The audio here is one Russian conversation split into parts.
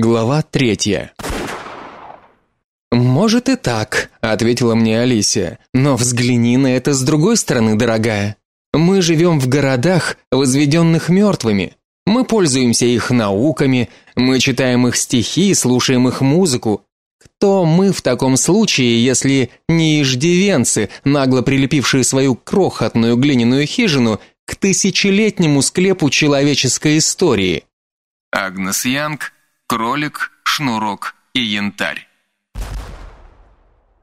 Глава третья. Может и так, ответила мне Алисия. Но взгляни на это с другой стороны, дорогая. Мы живем в городах, возведенных мертвыми. Мы пользуемся их науками, мы читаем их стихи, слушаем их музыку. Кто мы в таком случае, если не иждивенцы, нагло прилепившие свою крохотную глиняную хижину к тысячелетнему склепу человеческой истории? Агнес Янг кролик, шнурок и янтарь.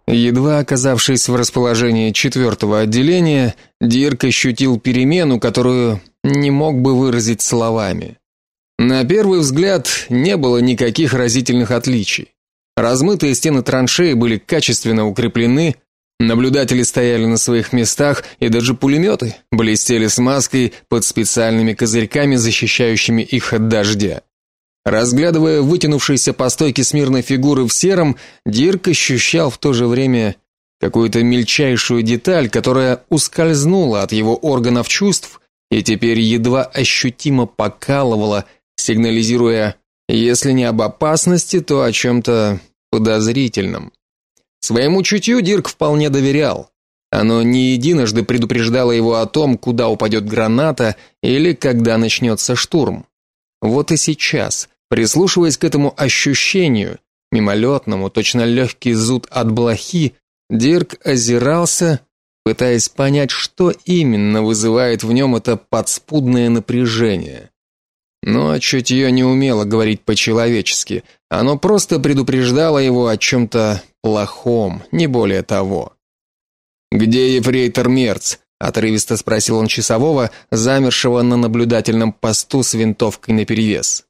Едва оказавшись в расположении четвертого отделения, Дирк ощутил перемену, которую не мог бы выразить словами. На первый взгляд не было никаких разительных отличий. Размытые стены траншеи были качественно укреплены, наблюдатели стояли на своих местах, и даже пулеметы блестели смазкой под специальными козырьками, защищающими их от дождя. Разглядывая вытянувшиеся по стойке смирной фигуры в сером, Дирк ощущал в то же время какую-то мельчайшую деталь, которая ускользнула от его органов чувств и теперь едва ощутимо покалывала, сигнализируя, если не об опасности, то о чем-то подозрительном. Своему чутью Дирк вполне доверял. Оно не единожды предупреждало его о том, куда упадет граната или когда начнется штурм. Вот и сейчас, Прислушиваясь к этому ощущению, мимолетному, точно легкий зуд от блохи, Дирк озирался, пытаясь понять, что именно вызывает в нем это подспудное напряжение. Но чутье не умело говорить по-человечески. Оно просто предупреждало его о чем-то плохом, не более того. Где ефрейтор Мерц? отрывисто спросил он часового, замершего на наблюдательном посту с винтовкой наперевес.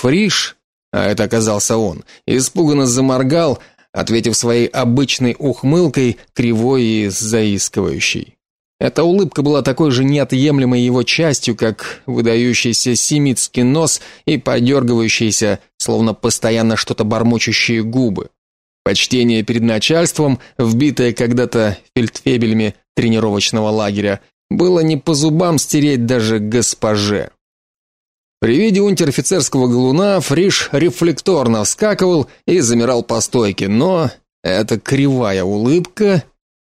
Фриш, а это оказался он, испуганно заморгал, ответив своей обычной ухмылкой, кривой и заискивающей. Эта улыбка была такой же неотъемлемой его частью, как выдающийся семитский нос и подергивающиеся, словно постоянно что-то бормочущие губы. Почтение перед начальством, вбитое когда-то фельдфебелями тренировочного лагеря, было не по зубам стереть даже госпоже. При виде унтер-офицерского галуна Фриш рефлекторно вскакивал и замирал по стойке, но эта кривая улыбка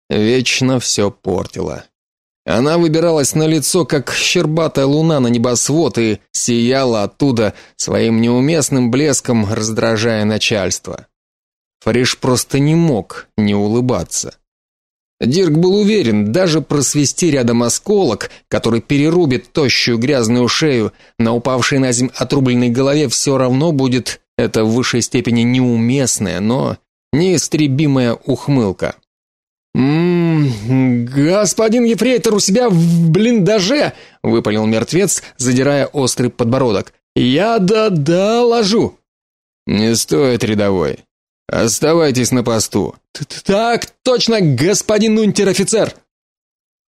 вечно все портила. Она выбиралась на лицо, как щербатая луна на небосвод, и сияла оттуда своим неуместным блеском, раздражая начальство. Фриш просто не мог не улыбаться. Дирк был уверен, даже просвести рядом осколок, который перерубит тощую грязную шею, на упавшей на землю отрубленной голове все равно будет это в высшей степени неуместная, но неистребимая ухмылка. «М-м, господин ефрейтор у себя в блиндаже!» — выпалил мертвец, задирая острый подбородок. «Я да-да ложу!» «Не стоит, рядовой. Оставайтесь на посту. Так точно, господин унтер-офицер.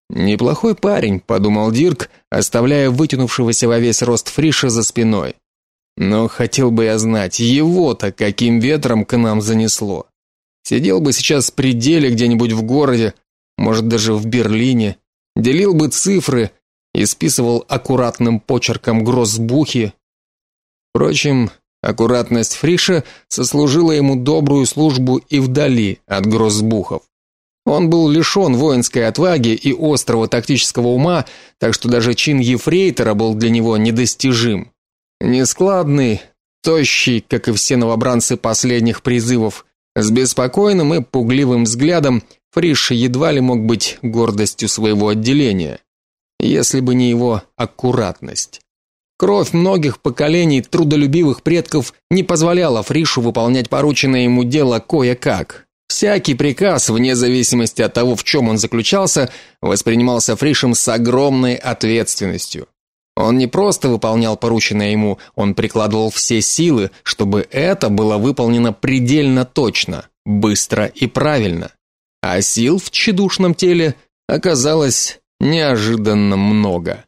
Неплохой парень, подумал Дирк, оставляя вытянувшегося во весь рост Фриша за спиной. Но хотел бы я знать, его-то каким ветром к нам занесло. Сидел бы сейчас в пределе где-нибудь в городе, может даже в Берлине, делил бы цифры и списывал аккуратным почерком гроссбухи. Впрочем, Аккуратность Фриша сослужила ему добрую службу и вдали от гроссбухов. Он был лишен воинской отваги и острого тактического ума, так что даже чин ефрейтора был для него недостижим. Нескладный, тощий, как и все новобранцы последних призывов, с беспокойным и пугливым взглядом Фриш едва ли мог быть гордостью своего отделения, если бы не его аккуратность. Кровь многих поколений трудолюбивых предков не позволяла Фришу выполнять порученное ему дело кое-как. Всякий приказ, вне зависимости от того, в чем он заключался, воспринимался Фришем с огромной ответственностью. Он не просто выполнял порученное ему, он прикладывал все силы, чтобы это было выполнено предельно точно, быстро и правильно. А сил в тщедушном теле оказалось неожиданно много.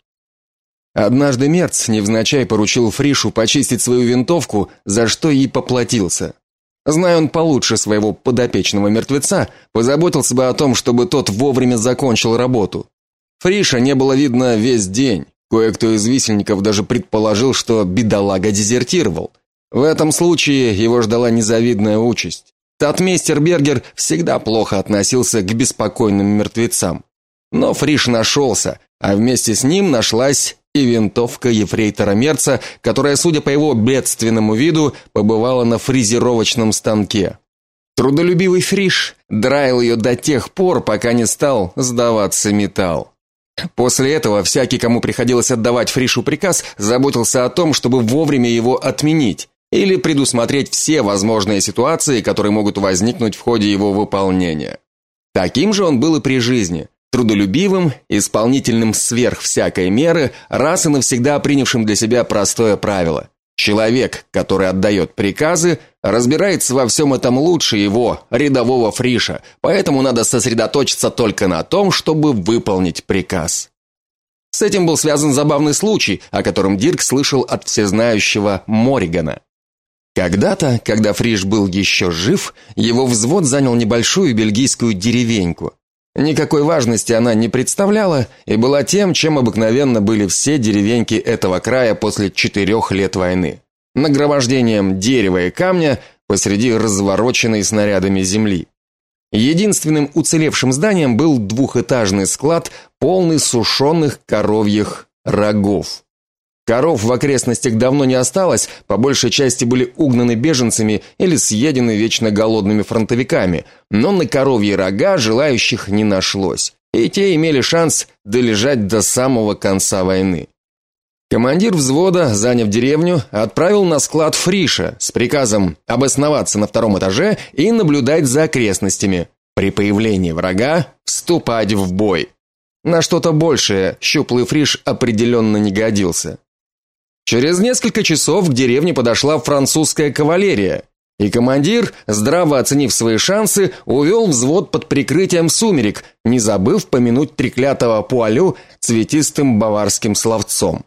Однажды Мерц невзначай поручил Фришу почистить свою винтовку, за что и поплатился. Зная он получше своего подопечного мертвеца, позаботился бы о том, чтобы тот вовремя закончил работу. Фриша не было видно весь день. Кое-кто из висельников даже предположил, что бедолага дезертировал. В этом случае его ждала незавидная участь. Татмейстер Бергер всегда плохо относился к беспокойным мертвецам. Но Фриш нашелся, а вместе с ним нашлась и винтовка ефрейтора Мерца, которая, судя по его бедственному виду, побывала на фрезеровочном станке. Трудолюбивый Фриш драил ее до тех пор, пока не стал сдаваться металл. После этого всякий, кому приходилось отдавать Фришу приказ, заботился о том, чтобы вовремя его отменить или предусмотреть все возможные ситуации, которые могут возникнуть в ходе его выполнения. Таким же он был и при жизни, трудолюбивым, исполнительным сверх всякой меры, раз и навсегда принявшим для себя простое правило: человек, который отдает приказы, разбирается во всем этом лучше его, рядового фриша, поэтому надо сосредоточиться только на том, чтобы выполнить приказ. С этим был связан забавный случай, о котором Дирк слышал от всезнающего Моригана. Когда-то, когда Фриш был еще жив, его взвод занял небольшую бельгийскую деревеньку. Никакой важности она не представляла и была тем, чем обыкновенно были все деревеньки этого края после четырех лет войны. Нагромождением дерева и камня посреди развороченной снарядами земли. Единственным уцелевшим зданием был двухэтажный склад, полный сушеных коровьих рогов. Коров в окрестностях давно не осталось, по большей части были угнаны беженцами или съедены вечно голодными фронтовиками, но на коровьи рога желающих не нашлось, и те имели шанс долежать до самого конца войны. Командир взвода, заняв деревню, отправил на склад Фриша с приказом обосноваться на втором этаже и наблюдать за окрестностями. При появлении врага вступать в бой. На что-то большее щуплый Фриш определенно не годился. Через несколько часов к деревне подошла французская кавалерия, и командир, здраво оценив свои шансы, увел взвод под прикрытием сумерек, не забыв помянуть треклятого Пуалю цветистым баварским словцом.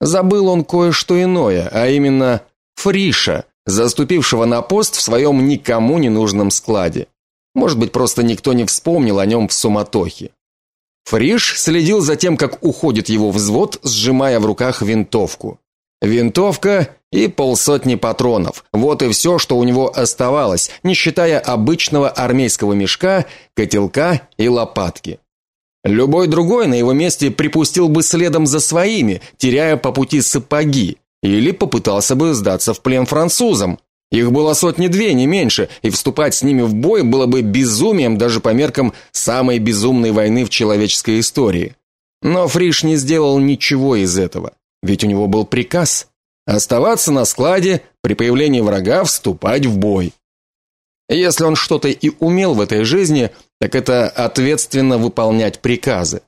Забыл он кое-что иное, а именно Фриша, заступившего на пост в своем никому не нужном складе. Может быть, просто никто не вспомнил о нем в суматохе. Фриш следил за тем, как уходит его взвод, сжимая в руках винтовку. Винтовка и полсотни патронов. Вот и все, что у него оставалось, не считая обычного армейского мешка, котелка и лопатки. Любой другой на его месте припустил бы следом за своими, теряя по пути сапоги, или попытался бы сдаться в плен французам. Их было сотни-две, не меньше, и вступать с ними в бой было бы безумием даже по меркам самой безумной войны в человеческой истории. Но Фриш не сделал ничего из этого, ведь у него был приказ оставаться на складе, при появлении врага вступать в бой. Если он что-то и умел в этой жизни, так это ответственно выполнять приказы.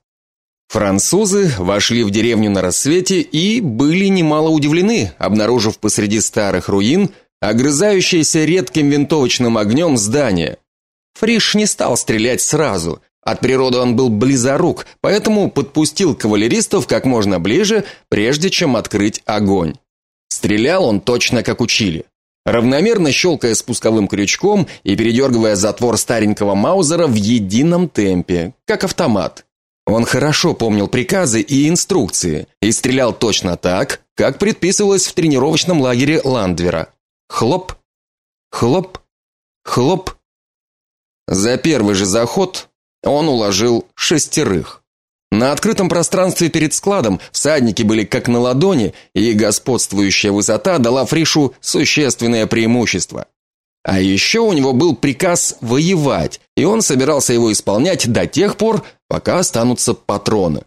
Французы вошли в деревню на рассвете и были немало удивлены, обнаружив посреди старых руин огрызающееся редким винтовочным огнем здание. Фриш не стал стрелять сразу. От природы он был близорук, поэтому подпустил кавалеристов как можно ближе, прежде чем открыть огонь. Стрелял он точно как учили. Равномерно щелкая спусковым крючком и передергивая затвор старенького Маузера в едином темпе, как автомат. Он хорошо помнил приказы и инструкции и стрелял точно так, как предписывалось в тренировочном лагере Ландвера. Хлоп, хлоп, хлоп. За первый же заход он уложил шестерых. На открытом пространстве перед складом всадники были как на ладони, и господствующая высота дала Фришу существенное преимущество. А еще у него был приказ воевать, и он собирался его исполнять до тех пор, пока останутся патроны.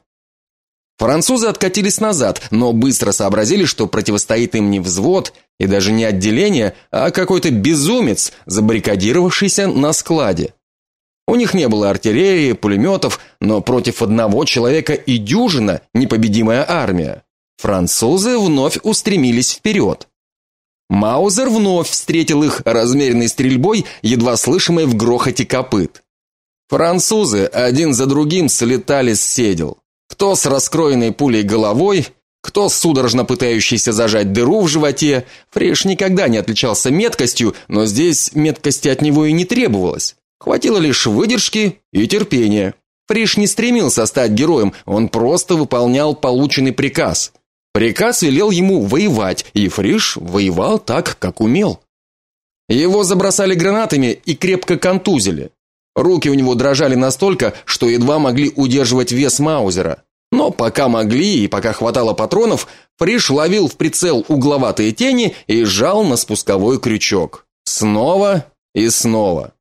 Французы откатились назад, но быстро сообразили, что противостоит им не взвод и даже не отделение, а какой-то безумец, забаррикадировавшийся на складе. У них не было артиллерии, пулеметов, но против одного человека и дюжина непобедимая армия. Французы вновь устремились вперед. Маузер вновь встретил их размеренной стрельбой, едва слышимой в грохоте копыт. Французы один за другим слетали с седел. Кто с раскроенной пулей головой, кто судорожно пытающийся зажать дыру в животе. Фреш никогда не отличался меткостью, но здесь меткости от него и не требовалось. Хватило лишь выдержки и терпения. Фриш не стремился стать героем, он просто выполнял полученный приказ. Приказ велел ему воевать, и Фриш воевал так, как умел. Его забросали гранатами и крепко контузили. Руки у него дрожали настолько, что едва могли удерживать вес Маузера. Но пока могли и пока хватало патронов, Фриш ловил в прицел угловатые тени и жал на спусковой крючок. Снова и снова.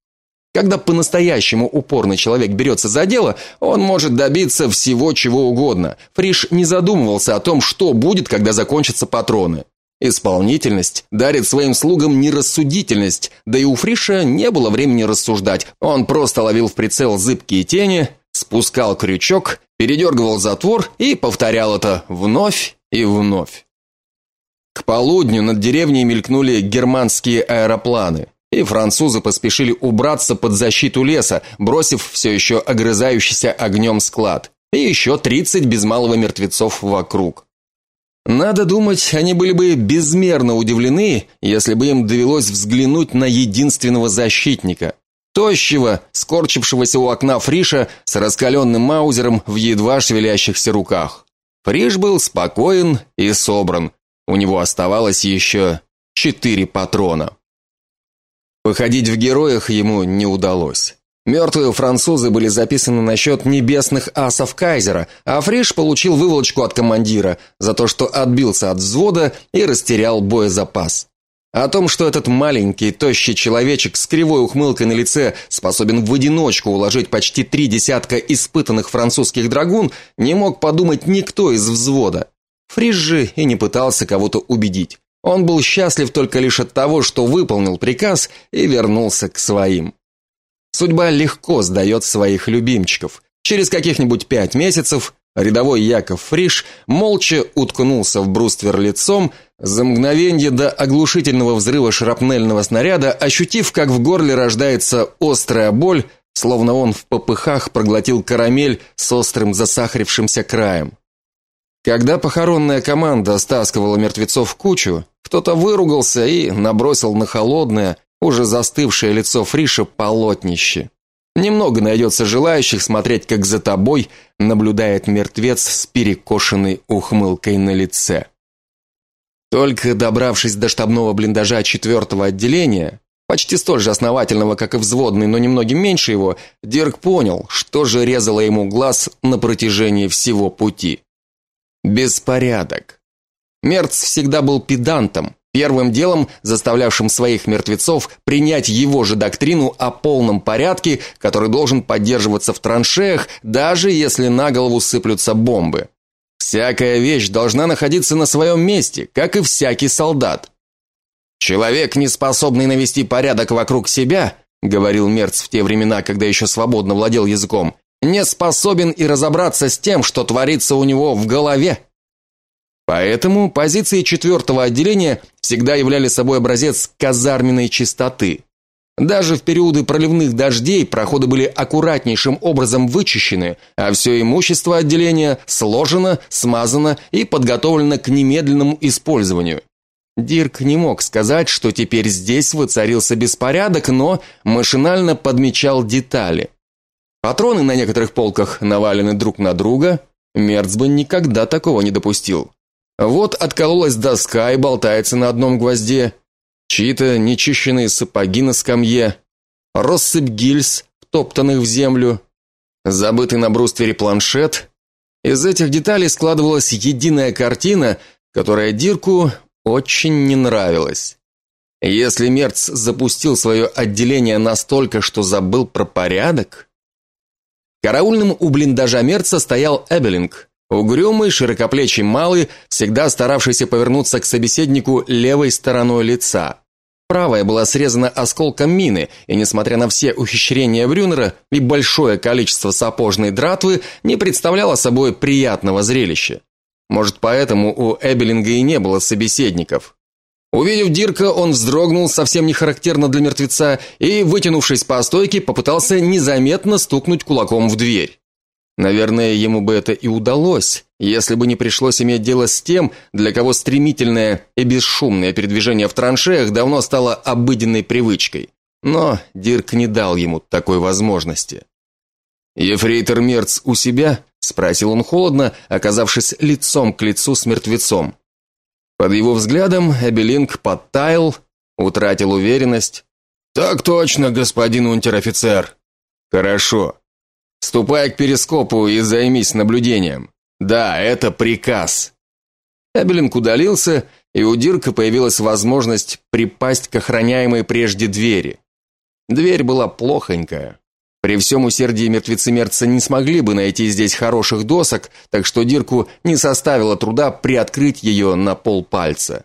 Когда по-настоящему упорный человек берется за дело, он может добиться всего чего угодно. Фриш не задумывался о том, что будет, когда закончатся патроны. Исполнительность дарит своим слугам нерассудительность, да и у Фриша не было времени рассуждать. Он просто ловил в прицел зыбкие тени, спускал крючок, передергивал затвор и повторял это вновь и вновь. К полудню над деревней мелькнули германские аэропланы, и французы поспешили убраться под защиту леса, бросив все еще огрызающийся огнем склад, и еще 30 без малого мертвецов вокруг. Надо думать, они были бы безмерно удивлены, если бы им довелось взглянуть на единственного защитника, тощего, скорчившегося у окна Фриша с раскаленным маузером в едва шевелящихся руках. Фриш был спокоен и собран. У него оставалось еще четыре патрона. Походить в героях ему не удалось. Мертвые французы были записаны на счет небесных асов кайзера, а Фриш получил выволочку от командира за то, что отбился от взвода и растерял боезапас. О том, что этот маленький, тощий человечек с кривой ухмылкой на лице способен в одиночку уложить почти три десятка испытанных французских драгун, не мог подумать никто из взвода. Фриш же и не пытался кого-то убедить. Он был счастлив только лишь от того, что выполнил приказ и вернулся к своим. Судьба легко сдает своих любимчиков. Через каких-нибудь пять месяцев рядовой Яков Фриш молча уткнулся в бруствер лицом, за мгновение до оглушительного взрыва шрапнельного снаряда, ощутив, как в горле рождается острая боль, словно он в попыхах проглотил карамель с острым засахарившимся краем. Когда похоронная команда стаскивала мертвецов в кучу, кто-то выругался и набросил на холодное, уже застывшее лицо Фриша полотнище. Немного найдется желающих смотреть, как за тобой наблюдает мертвец с перекошенной ухмылкой на лице. Только добравшись до штабного блиндажа четвертого отделения, почти столь же основательного, как и взводный, но немногим меньше его, Дирк понял, что же резало ему глаз на протяжении всего пути. Беспорядок. Мерц всегда был педантом, Первым делом, заставлявшим своих мертвецов принять его же доктрину о полном порядке, который должен поддерживаться в траншеях, даже если на голову сыплются бомбы. Всякая вещь должна находиться на своем месте, как и всякий солдат. Человек, не способный навести порядок вокруг себя, говорил Мерц в те времена, когда еще свободно владел языком, не способен и разобраться с тем, что творится у него в голове. Поэтому позиции четвертого отделения всегда являли собой образец казарменной чистоты. Даже в периоды проливных дождей проходы были аккуратнейшим образом вычищены, а все имущество отделения сложено, смазано и подготовлено к немедленному использованию. Дирк не мог сказать, что теперь здесь воцарился беспорядок, но машинально подмечал детали. Патроны на некоторых полках навалены друг на друга, Мерц бы никогда такого не допустил. Вот откололась доска и болтается на одном гвозде, чьи-то нечищенные сапоги на скамье, россыпь гильз, втоптанных в землю, забытый на бруствере планшет. Из этих деталей складывалась единая картина, которая Дирку очень не нравилась. Если Мерц запустил свое отделение настолько, что забыл про порядок, караульным у блиндажа Мерца стоял Эбелинг. Угрюмый, широкоплечий малый, всегда старавшийся повернуться к собеседнику левой стороной лица. Правая была срезана осколком мины, и несмотря на все ухищрения Брюнера и большое количество сапожной дратвы, не представляла собой приятного зрелища. Может, поэтому у Эбелинга и не было собеседников. Увидев Дирка, он вздрогнул совсем не характерно для мертвеца и, вытянувшись по стойке, попытался незаметно стукнуть кулаком в дверь. Наверное, ему бы это и удалось, если бы не пришлось иметь дело с тем, для кого стремительное и бесшумное передвижение в траншеях давно стало обыденной привычкой. Но Дирк не дал ему такой возможности. Ефрейтор Мерц у себя, спросил он холодно, оказавшись лицом к лицу с мертвецом. Под его взглядом Эбелинг подтаял, утратил уверенность. Так точно, господин унтер-офицер. Хорошо. Ступай к перископу и займись наблюдением. Да, это приказ. Эбелинг удалился, и у Дирка появилась возможность припасть к охраняемой прежде двери. Дверь была плохонькая. При всем усердии мертвецы-мерца не смогли бы найти здесь хороших досок, так что Дирку не составило труда приоткрыть ее на полпальца.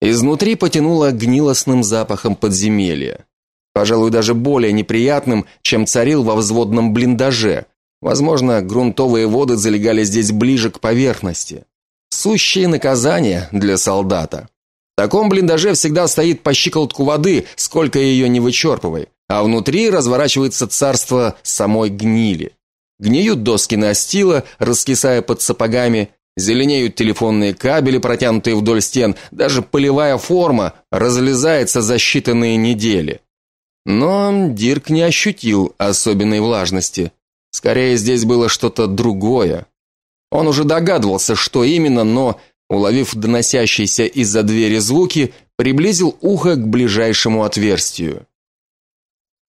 Изнутри потянуло гнилостным запахом подземелья. Пожалуй, даже более неприятным, чем царил во взводном блиндаже. Возможно, грунтовые воды залегали здесь ближе к поверхности. Сущее наказание для солдата. В таком блиндаже всегда стоит по щиколотку воды, сколько ее не вычерпывай, а внутри разворачивается царство самой гнили. Гниют доски настила, раскисая под сапогами, зеленеют телефонные кабели, протянутые вдоль стен, даже полевая форма разлезается за считанные недели. Но Дирк не ощутил особенной влажности. Скорее здесь было что-то другое. Он уже догадывался, что именно, но, уловив доносящиеся из-за двери звуки, приблизил ухо к ближайшему отверстию.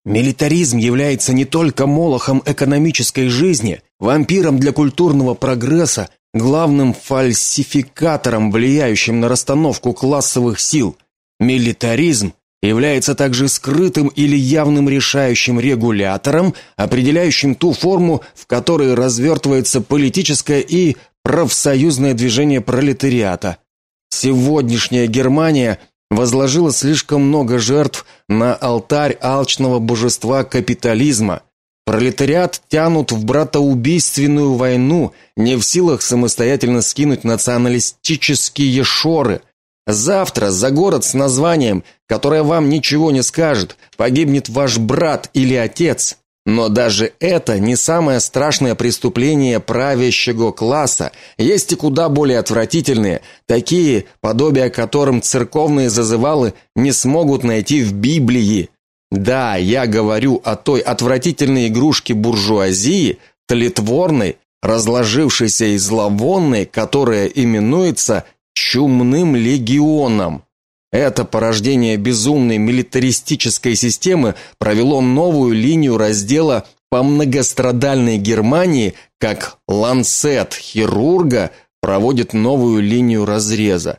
Милитаризм является не только молохом экономической жизни, вампиром для культурного прогресса, главным фальсификатором, влияющим на расстановку классовых сил. Милитаризм является также скрытым или явным решающим регулятором, определяющим ту форму, в которой развертывается политическое и профсоюзное движение пролетариата. Сегодняшняя Германия возложила слишком много жертв на алтарь алчного божества капитализма. Пролетариат тянут в братоубийственную войну, не в силах самостоятельно скинуть националистические шоры – Завтра за город с названием, которое вам ничего не скажет, погибнет ваш брат или отец. Но даже это не самое страшное преступление правящего класса. Есть и куда более отвратительные, такие, подобия которым церковные зазывалы не смогут найти в Библии. Да, я говорю о той отвратительной игрушке буржуазии, тлетворной, разложившейся и зловонной, которая именуется чумным легионом. Это порождение безумной милитаристической системы провело новую линию раздела по многострадальной Германии, как ланцет хирурга проводит новую линию разреза.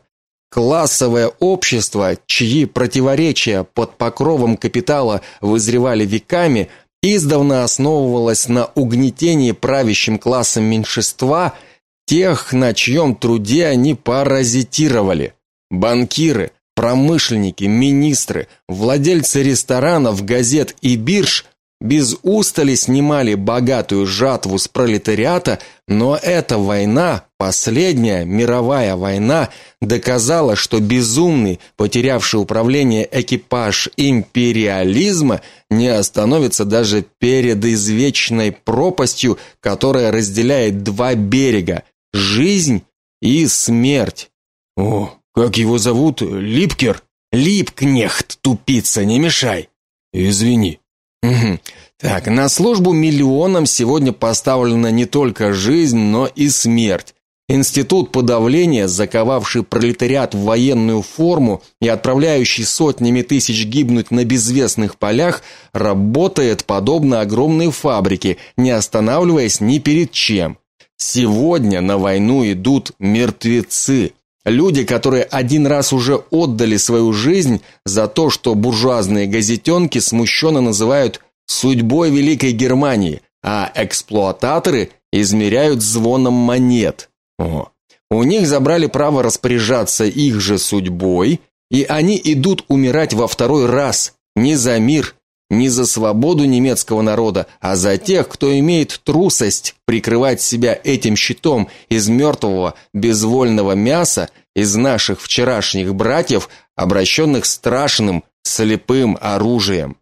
Классовое общество, чьи противоречия под покровом капитала вызревали веками, издавна основывалось на угнетении правящим классом меньшинства – тех, на чьем труде они паразитировали. Банкиры, промышленники, министры, владельцы ресторанов, газет и бирж без устали снимали богатую жатву с пролетариата, но эта война, последняя мировая война, доказала, что безумный, потерявший управление экипаж империализма не остановится даже перед извечной пропастью, которая разделяет два берега жизнь и смерть. О, как его зовут? Липкер? Липкнехт, тупица, не мешай. Извини. Угу. Так, на службу миллионам сегодня поставлена не только жизнь, но и смерть. Институт подавления, заковавший пролетариат в военную форму и отправляющий сотнями тысяч гибнуть на безвестных полях, работает подобно огромной фабрике, не останавливаясь ни перед чем. Сегодня на войну идут мертвецы. Люди, которые один раз уже отдали свою жизнь за то, что буржуазные газетенки смущенно называют судьбой великой Германии, а эксплуататоры измеряют звоном монет. О. У них забрали право распоряжаться их же судьбой, и они идут умирать во второй раз, не за мир, не за свободу немецкого народа, а за тех, кто имеет трусость прикрывать себя этим щитом из мертвого безвольного мяса из наших вчерашних братьев, обращенных страшным слепым оружием.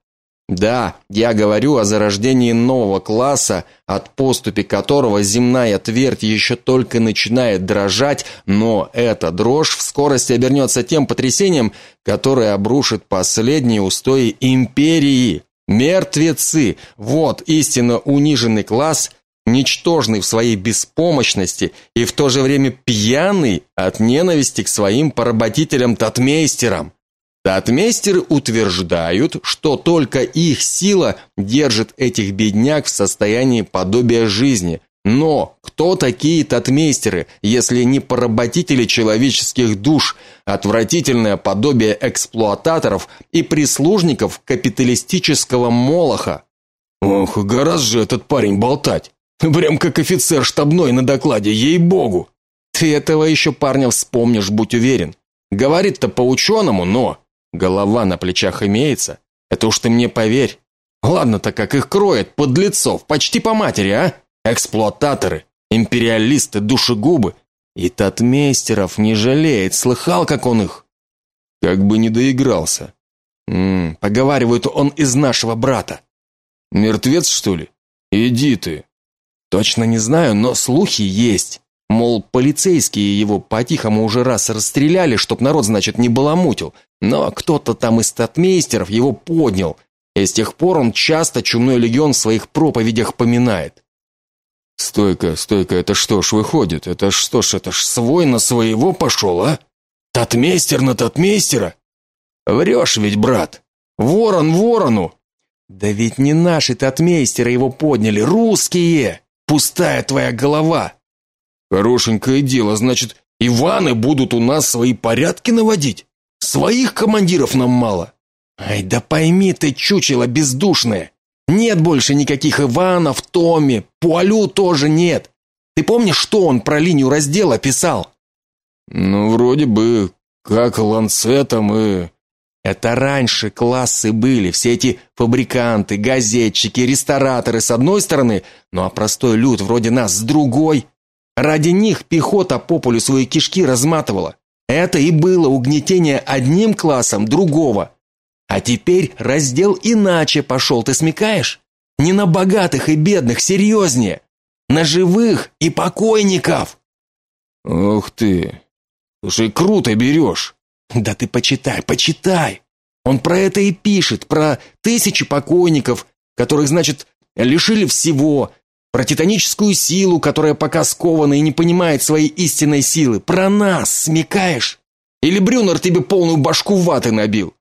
Да, я говорю о зарождении нового класса, от поступи которого земная твердь еще только начинает дрожать, но эта дрожь в скорости обернется тем потрясением, которое обрушит последние устои империи. Мертвецы вот истинно униженный класс, ничтожный в своей беспомощности и в то же время пьяный от ненависти к своим поработителям-татмейстерам. Татмейстеры утверждают, что только их сила держит этих бедняк в состоянии подобия жизни. Но кто такие татмейстеры, если не поработители человеческих душ, отвратительное подобие эксплуататоров и прислужников капиталистического молоха? Ох, гораздо же этот парень болтать. Прям как офицер штабной на докладе, ей-богу. Ты этого еще парня вспомнишь, будь уверен. Говорит-то по-ученому, но голова на плечах имеется. Это уж ты мне поверь. Ладно-то как их кроет, подлецов, почти по матери, а? Эксплуататоры, империалисты, душегубы. И татмейстеров не жалеет, слыхал, как он их? Как бы не доигрался. М -м, поговаривают, он из нашего брата. Мертвец, что ли? Иди ты. Точно не знаю, но слухи есть. Мол, полицейские его по-тихому уже раз расстреляли, чтоб народ, значит, не баламутил. Но кто-то там из статмейстеров его поднял. И с тех пор он часто чумной легион в своих проповедях поминает. Стойка, стойка, это что ж выходит? Это что ж, это ж свой на своего пошел, а? Татмейстер на татмейстера? Врешь ведь, брат. Ворон ворону. Да ведь не наши татмейстеры его подняли, русские. Пустая твоя голова. Хорошенькое дело, значит, Иваны будут у нас свои порядки наводить? Своих командиров нам мало. Ай, да пойми ты, чучело бездушное. Нет больше никаких Иванов, Томи, Пуалю тоже нет. Ты помнишь, что он про линию раздела писал? Ну, вроде бы, как ланцетом и это раньше классы были, все эти фабриканты, газетчики, рестораторы с одной стороны, ну а простой люд вроде нас с другой. Ради них пехота по полю свои кишки разматывала. Это и было угнетение одним классом другого. А теперь раздел иначе пошел, ты смекаешь? Не на богатых и бедных, серьезнее. На живых и покойников. Ух ты. Слушай, круто берешь. Да ты почитай, почитай. Он про это и пишет, про тысячи покойников, которых, значит, лишили всего, про титаническую силу, которая пока скована и не понимает своей истинной силы, про нас, смекаешь? Или Брюнер тебе полную башку ваты набил?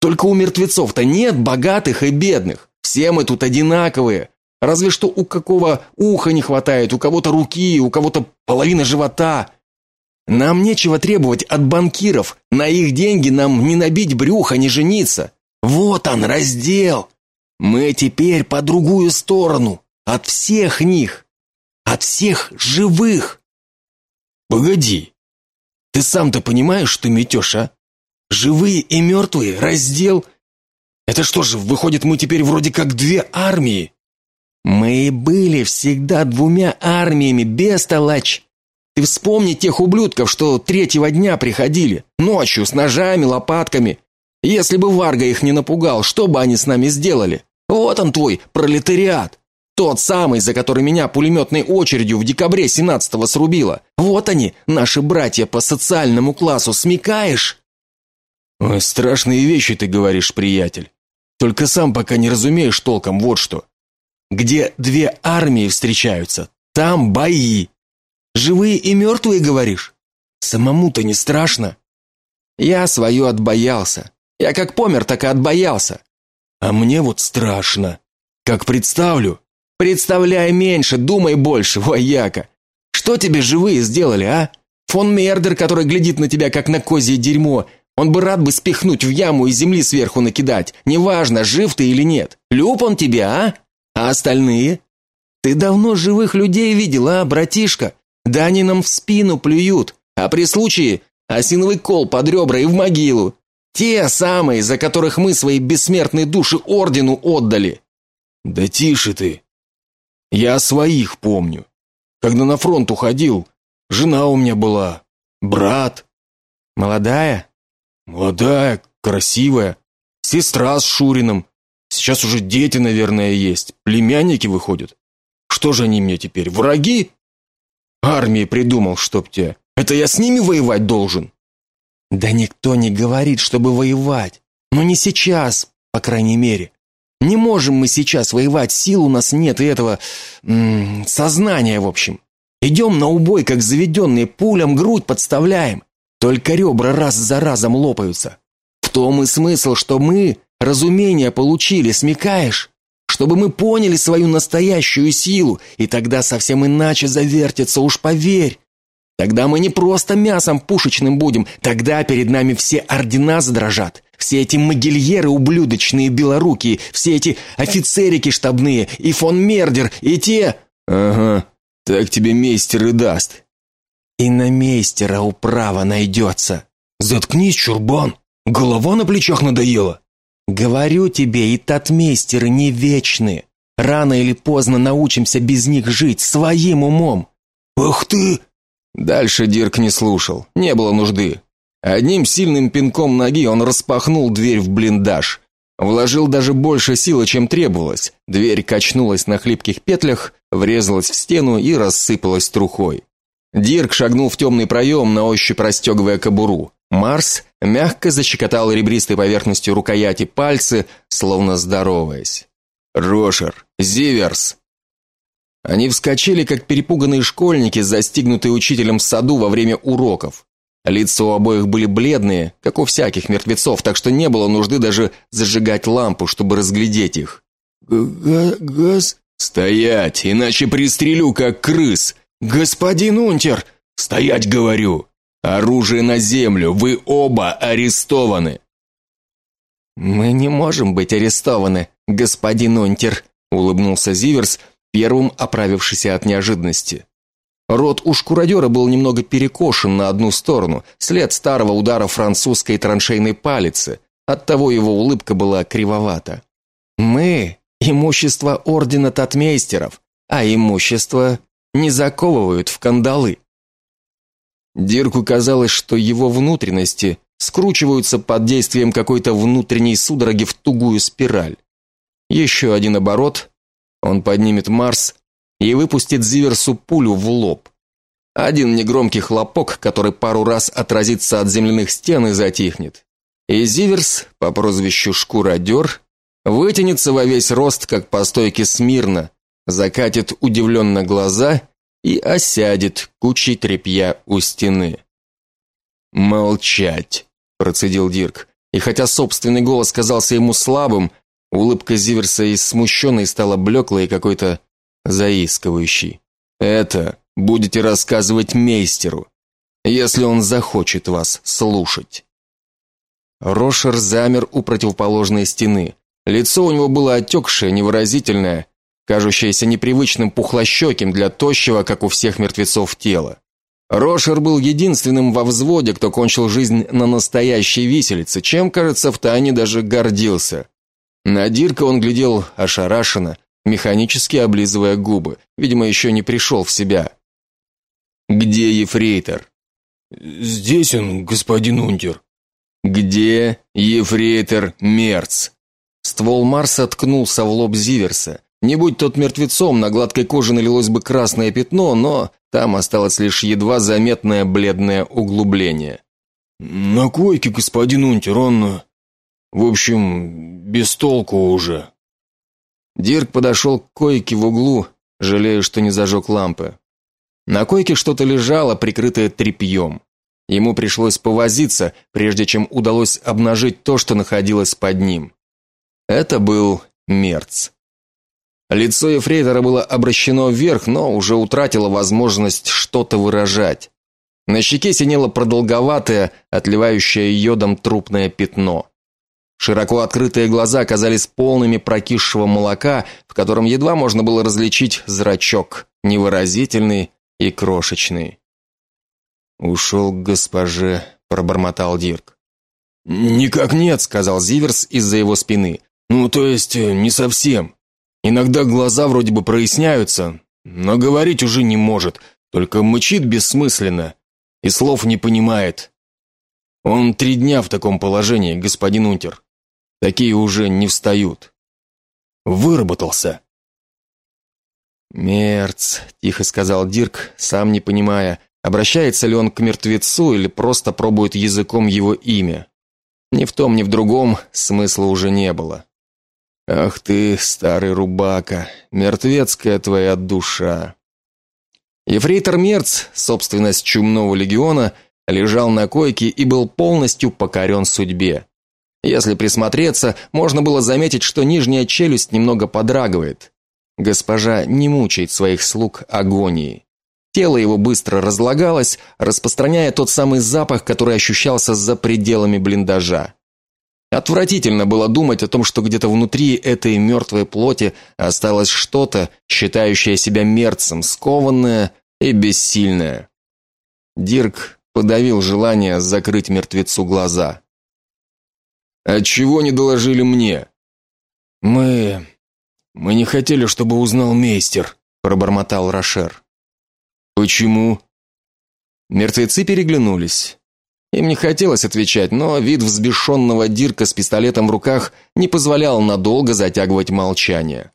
Только у мертвецов-то нет богатых и бедных. Все мы тут одинаковые. Разве что у какого уха не хватает, у кого-то руки, у кого-то половина живота. Нам нечего требовать от банкиров. На их деньги нам не набить брюхо, не жениться. Вот он, раздел. Мы теперь по другую сторону. От всех них. От всех живых. Погоди. Ты сам-то понимаешь, что метешь, а? Живые и мертвые, раздел. Это что же, выходит, мы теперь вроде как две армии? Мы и были всегда двумя армиями, бестолочь. Ты вспомни тех ублюдков, что третьего дня приходили, ночью, с ножами, лопатками. Если бы Варга их не напугал, что бы они с нами сделали? Вот он твой пролетариат. Тот самый, за который меня пулеметной очередью в декабре 17-го срубило. Вот они, наши братья по социальному классу, смекаешь? Ой, страшные вещи ты говоришь, приятель. Только сам пока не разумеешь толком вот что. Где две армии встречаются, там бои. Живые и мертвые, говоришь? Самому-то не страшно. Я свою отбоялся. Я как помер, так и отбоялся. А мне вот страшно. Как представлю. Представляй меньше, думай больше, вояка. Что тебе живые сделали, а? Фон Мердер, который глядит на тебя как на козье дерьмо, он бы рад бы спихнуть в яму и земли сверху накидать. Неважно, жив ты или нет. Люб он тебе, а? А остальные? Ты давно живых людей видел, а, братишка? Да они нам в спину плюют, а при случае осиновый кол под ребра и в могилу. Те самые, за которых мы свои бессмертные души ордену отдали. Да тише ты. Я своих помню. Когда на фронт уходил, жена у меня была, брат. Молодая? Молодая, красивая. Сестра с Шуриным. Сейчас уже дети, наверное, есть. Племянники выходят. Что же они мне теперь, враги? Армии придумал, чтоб тебя. Это я с ними воевать должен? Да никто не говорит, чтобы воевать. Но не сейчас, по крайней мере. Не можем мы сейчас воевать, сил у нас нет и этого сознания, в общем. Идем на убой, как заведенные, пулям грудь подставляем. Только ребра раз за разом лопаются. В том и смысл, что мы разумение получили, смекаешь? Чтобы мы поняли свою настоящую силу, и тогда совсем иначе завертится, уж поверь. Тогда мы не просто мясом пушечным будем, тогда перед нами все ордена задрожат. Все эти могильеры ублюдочные белорукие, все эти офицерики штабные, и фон Мердер, и те... Ага, так тебе мейстер и даст. И на мейстера управа найдется. Заткнись, чурбан, голова на плечах надоела. Говорю тебе, и татмейстеры не вечны. Рано или поздно научимся без них жить своим умом. Ах ты! Дальше Дирк не слушал, не было нужды. Одним сильным пинком ноги он распахнул дверь в блиндаж. Вложил даже больше силы, чем требовалось. Дверь качнулась на хлипких петлях, врезалась в стену и рассыпалась трухой. Дирк шагнул в темный проем, на ощупь расстегивая кобуру. Марс мягко защекотал ребристой поверхностью рукояти пальцы, словно здороваясь. Рошер, Зиверс. Они вскочили, как перепуганные школьники, застигнутые учителем в саду во время уроков. Лица у обоих были бледные, как у всяких мертвецов, так что не было нужды даже зажигать лампу, чтобы разглядеть их. Газ стоять, иначе пристрелю как крыс. Господин Унтер, стоять, говорю. Оружие на землю, вы оба арестованы. Мы не можем быть арестованы, господин Унтер, улыбнулся Зиверс, первым оправившийся от неожиданности. Рот у шкуродера был немного перекошен на одну сторону, след старого удара французской траншейной палицы. Оттого его улыбка была кривовата. Мы имущество ордена татмейстеров, а имущество не заковывают в кандалы. Дирку казалось, что его внутренности скручиваются под действием какой-то внутренней судороги в тугую спираль. Еще один оборот, он поднимет Марс и выпустит Зиверсу пулю в лоб. Один негромкий хлопок, который пару раз отразится от земляных стен и затихнет. И Зиверс по прозвищу Шкуродер вытянется во весь рост, как по стойке смирно, закатит удивленно глаза и осядет кучей тряпья у стены. Молчать, процедил Дирк. И хотя собственный голос казался ему слабым, улыбка Зиверса из смущенной стала блеклой и какой-то заискивающий. Это будете рассказывать мейстеру, если он захочет вас слушать. Рошер замер у противоположной стены. Лицо у него было отекшее, невыразительное, кажущееся непривычным пухлощеким для тощего, как у всех мертвецов, тела. Рошер был единственным во взводе, кто кончил жизнь на настоящей виселице, чем, кажется, втайне даже гордился. На Дирка он глядел ошарашенно, механически облизывая губы. Видимо, еще не пришел в себя. Где ефрейтор? Здесь он, господин Унтер. Где ефрейтор Мерц? Ствол Марса ткнулся в лоб Зиверса. Не будь тот мертвецом, на гладкой коже налилось бы красное пятно, но там осталось лишь едва заметное бледное углубление. На койке, господин Унтер, он в общем, без толку уже. Дирк подошел к койке в углу, жалея, что не зажег лампы. На койке что-то лежало, прикрытое тряпьем. Ему пришлось повозиться, прежде чем удалось обнажить то, что находилось под ним. Это был мерц. Лицо Ефрейтора было обращено вверх, но уже утратило возможность что-то выражать. На щеке синело продолговатое, отливающее йодом трупное пятно. Широко открытые глаза казались полными прокисшего молока, в котором едва можно было различить зрачок, невыразительный и крошечный. Ушел к госпоже, пробормотал Дирк. Никак нет, сказал Зиверс из-за его спины. Ну, то есть, э, не совсем. Иногда глаза вроде бы проясняются, но говорить уже не может, только мычит бессмысленно и слов не понимает. Он три дня в таком положении, господин Унтер. Такие уже не встают. Выработался. Мерц, тихо сказал Дирк, сам не понимая, обращается ли он к мертвецу или просто пробует языком его имя. Ни в том, ни в другом смысла уже не было. Ах ты, старый рубака, мертвецкая твоя душа. Ефрейтор Мерц, собственность чумного легиона, лежал на койке и был полностью покорен судьбе. Если присмотреться, можно было заметить, что нижняя челюсть немного подрагивает. Госпожа не мучает своих слуг агонией. Тело его быстро разлагалось, распространяя тот самый запах, который ощущался за пределами блиндажа. Отвратительно было думать о том, что где-то внутри этой мертвой плоти осталось что-то, считающее себя мерцем, скованное и бессильное. Дирк подавил желание закрыть мертвецу глаза. Отчего не доложили мне? Мы мы не хотели, чтобы узнал мейстер, пробормотал Рашер. Почему? Мертвецы переглянулись. Им не хотелось отвечать, но вид взбешенного Дирка с пистолетом в руках не позволял надолго затягивать молчание.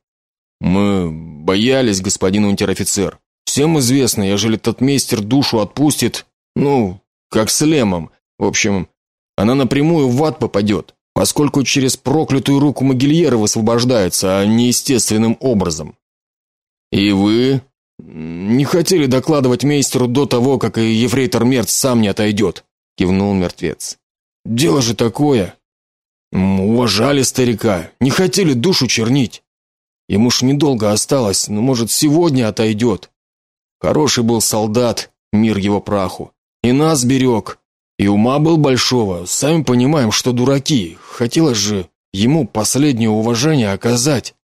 Мы боялись, господин унтер-офицер. Всем известно, ежели тот мейстер душу отпустит, ну, как с Лемом. В общем, она напрямую в ад попадет поскольку через проклятую руку Могильера высвобождается, а не естественным образом. И вы не хотели докладывать мейстеру до того, как и ефрейтор Мерц сам не отойдет», — кивнул мертвец. Дело же такое. Уважали старика, не хотели душу чернить. Ему ж недолго осталось, но может сегодня отойдет. Хороший был солдат, мир его праху. И нас берег. И ума был большого, сами понимаем, что дураки. Хотелось же ему последнее уважение оказать.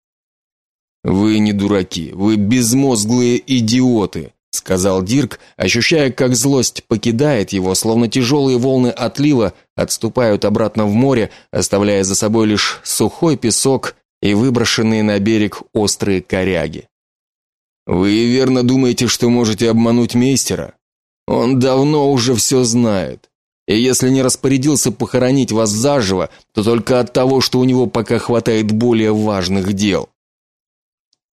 Вы не дураки, вы безмозглые идиоты, сказал Дирк, ощущая, как злость покидает его, словно тяжелые волны отлива отступают обратно в море, оставляя за собой лишь сухой песок и выброшенные на берег острые коряги. Вы верно думаете, что можете обмануть мейстера? Он давно уже все знает. И если не распорядился похоронить вас заживо, то только от того, что у него пока хватает более важных дел.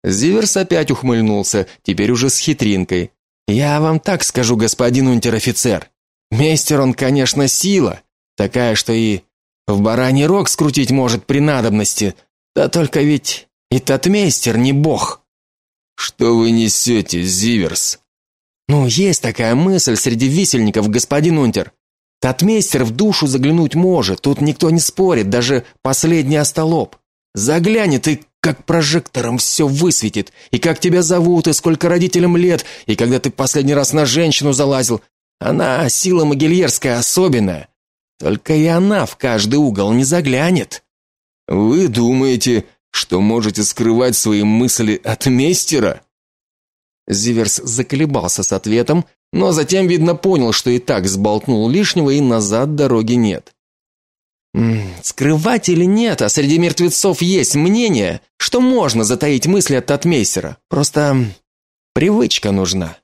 Зиверс опять ухмыльнулся, теперь уже с хитринкой. Я вам так скажу, господин унтер-офицер. Мейстер он, конечно, сила, такая, что и в бараний рог скрутить может при надобности. Да только ведь и тот мейстер не бог. Что вы несете, Зиверс? Ну, есть такая мысль среди висельников, господин унтер. Татмейстер в душу заглянуть может, тут никто не спорит, даже последний остолоп. Заглянет и как прожектором все высветит, и как тебя зовут, и сколько родителям лет, и когда ты последний раз на женщину залазил. Она сила могильерская особенная. Только и она в каждый угол не заглянет. Вы думаете, что можете скрывать свои мысли от мейстера? Зиверс заколебался с ответом, но затем, видно, понял, что и так сболтнул лишнего и назад дороги нет. скрывать или нет, а среди мертвецов есть мнение, что можно затаить мысли от татмейстера. Просто привычка нужна.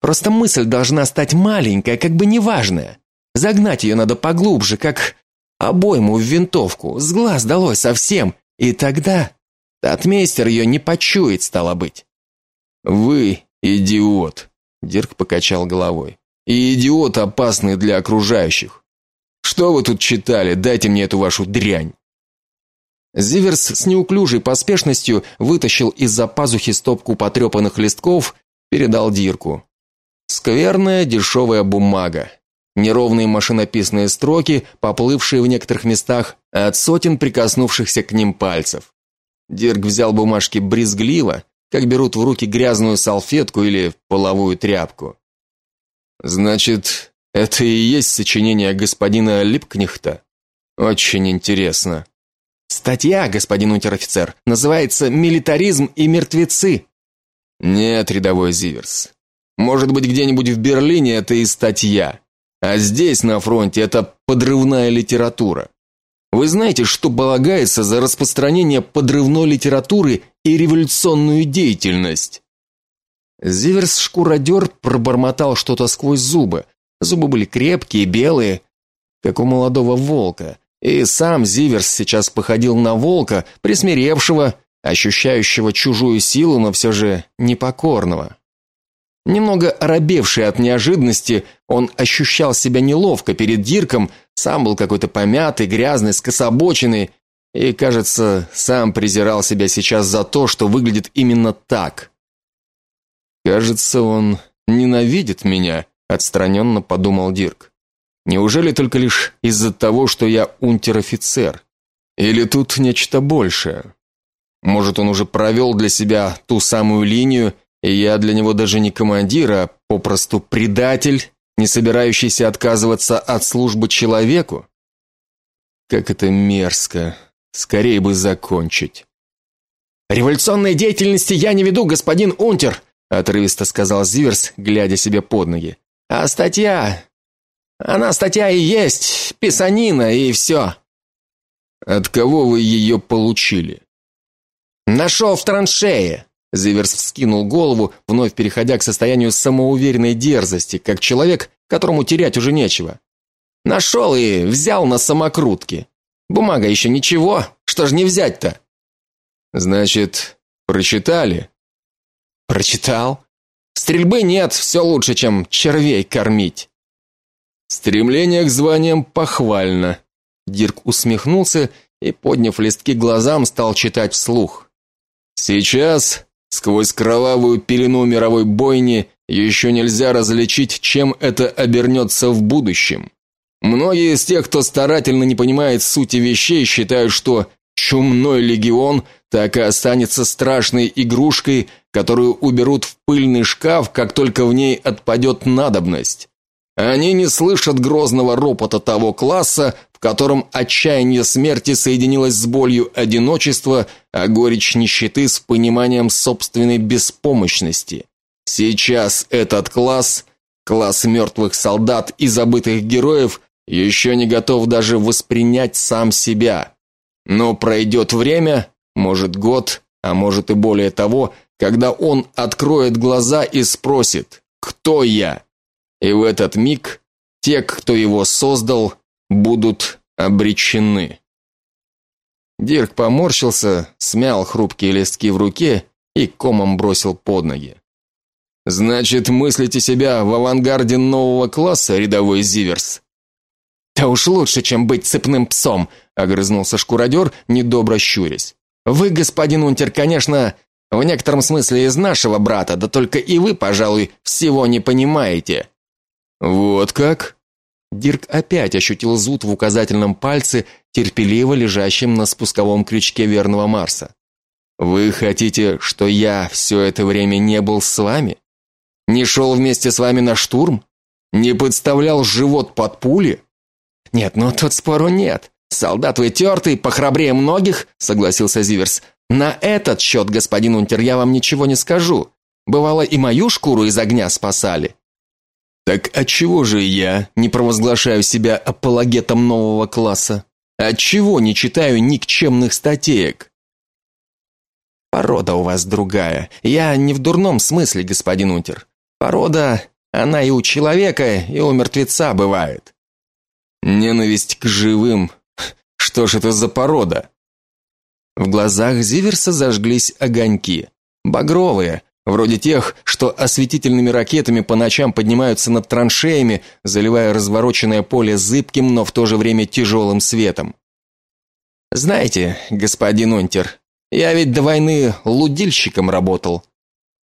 Просто мысль должна стать маленькая, как бы неважная. Загнать ее надо поглубже, как обойму в винтовку, с глаз долой совсем, и тогда татмейстер ее не почует, стало быть. Вы идиот, Дирк покачал головой. И идиот опасный для окружающих. Что вы тут читали? Дайте мне эту вашу дрянь. Зиверс с неуклюжей поспешностью вытащил из-за пазухи стопку потрепанных листков, передал Дирку. Скверная дешевая бумага. Неровные машинописные строки, поплывшие в некоторых местах от сотен прикоснувшихся к ним пальцев. Дирк взял бумажки брезгливо, как берут в руки грязную салфетку или половую тряпку. Значит, это и есть сочинение господина Липкнехта. Очень интересно. Статья, господин унтер-офицер, называется Милитаризм и мертвецы. Нет, рядовой Зиверс. Может быть, где-нибудь в Берлине это и статья, а здесь на фронте это подрывная литература. Вы знаете, что полагается за распространение подрывной литературы и революционную деятельность. Зиверс шкуродер пробормотал что-то сквозь зубы. Зубы были крепкие, белые, как у молодого волка. И сам Зиверс сейчас походил на волка, присмиревшего, ощущающего чужую силу, но все же непокорного. Немного оробевший от неожиданности, он ощущал себя неловко перед Дирком, сам был какой-то помятый, грязный, скособоченный, и, кажется, сам презирал себя сейчас за то, что выглядит именно так. Кажется, он ненавидит меня, отстраненно подумал Дирк. Неужели только лишь из-за того, что я унтер-офицер? Или тут нечто большее? Может, он уже провел для себя ту самую линию, и я для него даже не командир, а попросту предатель, не собирающийся отказываться от службы человеку? Как это мерзко. Скорее бы закончить. Революционной деятельности я не веду, господин Унтер, отрывисто сказал Зиверс, глядя себе под ноги. А статья она статья и есть, писанина и все». От кого вы ее получили? Нашел в траншее. Зиверс вскинул голову, вновь переходя к состоянию самоуверенной дерзости, как человек, которому терять уже нечего. Нашел и взял на самокрутке. Бумага еще ничего, что ж не взять-то? Значит, прочитали? Прочитал. Стрельбы нет, все лучше, чем червей кормить. Стремление к званиям похвально. Дирк усмехнулся и, подняв листки глазам, стал читать вслух. Сейчас, сквозь кровавую пелену мировой бойни, еще нельзя различить, чем это обернется в будущем. Многие из тех, кто старательно не понимает сути вещей, считают, что чумной легион так и останется страшной игрушкой, которую уберут в пыльный шкаф, как только в ней отпадет надобность. Они не слышат грозного ропота того класса, в котором отчаяние смерти соединилось с болью одиночества, а горечь нищеты с пониманием собственной беспомощности. Сейчас этот класс, класс мертвых солдат и забытых героев, еще не готов даже воспринять сам себя. Но пройдет время, может год, а может и более того, когда он откроет глаза и спросит: "Кто я?" И в этот миг те, кто его создал, будут обречены. Дирк поморщился, смял хрупкие листки в руке и комом бросил под ноги. Значит, мыслите себя в авангарде нового класса, рядовой Зиверс? Да уж лучше, чем быть цепным псом, огрызнулся шкуродер, недобро щурясь. Вы, господин Унтер, конечно, в некотором смысле из нашего брата, да только и вы, пожалуй, всего не понимаете. Вот как? Дирк опять ощутил зуд в указательном пальце, терпеливо лежащем на спусковом крючке верного Марса. Вы хотите, что я все это время не был с вами? Не шел вместе с вами на штурм? Не подставлял живот под пули? Нет, ну тут спору нет. Солдат вы тертый, похрабрее многих, согласился Зиверс. На этот счет, господин Унтер, я вам ничего не скажу. Бывало и мою шкуру из огня спасали. Так отчего же я не провозглашаю себя апологетом нового класса? Отчего не читаю никчемных статеек? Порода у вас другая. Я не в дурном смысле, господин Унтер. Порода, она и у человека, и у мертвеца бывает. Ненависть к живым. Что ж это за порода? В глазах Зиверса зажглись огоньки, багровые, вроде тех, что осветительными ракетами по ночам поднимаются над траншеями, заливая развороченное поле зыбким, но в то же время тяжелым светом. Знаете, господин Унтер, я ведь до войны лудильщиком работал.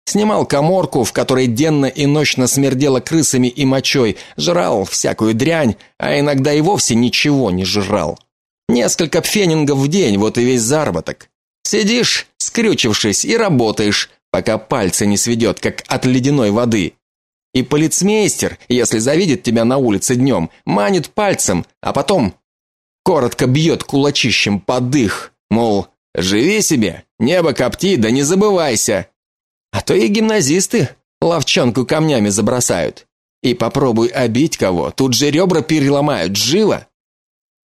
Снимал каморку, в которой денно и ночно смердело крысами и мочой, жрал всякую дрянь, а иногда и вовсе ничего не жрал. Несколько пфенингов в день, вот и весь заработок. Сидишь, скрючившись, и работаешь, пока пальцы не сведет, как от ледяной воды. И полицмейстер, если завидит тебя на улице днем, манит пальцем, а потом коротко бьет кулачищем под дых, мол, живи себе, небо копти, да не забывайся. А то и гимназисты ловчонку камнями забросают. И попробуй обить кого, тут же ребра переломают, живо.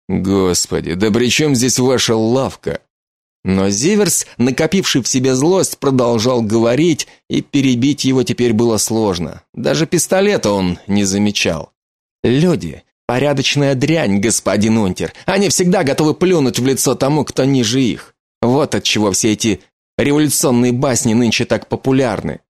Господи, да при чем здесь ваша лавка? Но Зиверс, накопивший в себе злость, продолжал говорить, и перебить его теперь было сложно. Даже пистолета он не замечал. Люди, порядочная дрянь, господин Унтер. Они всегда готовы плюнуть в лицо тому, кто ниже их. Вот от чего все эти революционные басни нынче так популярны.